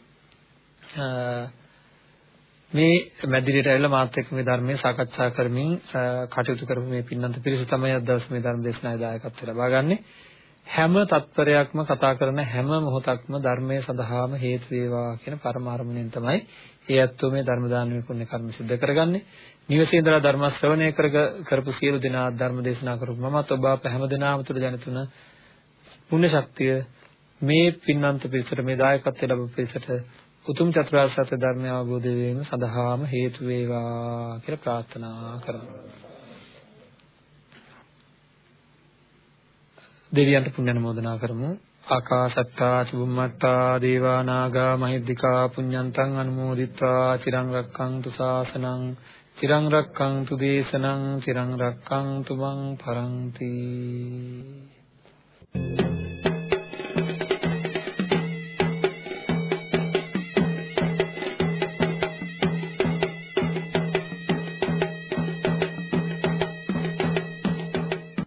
මේ මැදිරියට ඇවිල්ලා මාත් එක්ක මේ ධර්මයේ සාකච්ඡා කරමින් කටයුතු කරපු මේ පින්නන්ත පිරිස තමයි අද දවසේ මේ ධර්ම දේශනාවේ දායකත්වය ලබා ගන්නෙ. හැම තත්පරයක්ම කතා කරන හැම මොහොතක්ම ධර්මයේ සඳහාම හේතු වේවා කියන පරමාර්ථයෙන් තමයි ඒ ඇත්තෝ මේ ධර්ම දානමය පුණ්‍ය කර්ම සිද්ධ කරගන්නේ. නිවසේ ඉඳලා ධර්ම ශ්‍රවණය කරපු සියලු දෙනා ධර්ම දේශනා කරපු මමත් ඔබ අප හැම දෙනාම තුළ දැනතුන පුණ්‍ය ශක්තිය මේ පින්නන්ත පිරිසට මේ දායකත්වය ලැබපු පිරිසට උතුම් චතුරාර්ය සත්‍ය ධර්මය අවබෝධ වීම සඳහාම හේතු වේවා කියලා ප්‍රාර්ථනා කරමු. දෙවියන්ට පුණ්‍ය නමෝදනා කරමු. ආකාශත්තා චුම්මත්තා දේවා නාග මහිද්దికා පුඤ්ඤන්තං අනුමෝදිත්වා චිරං රක්ඛන්තු ශාසනං චිරං රක්ඛන්තු දේශනං චිරං රක්ඛන්තු මං පරන්ති Thank you.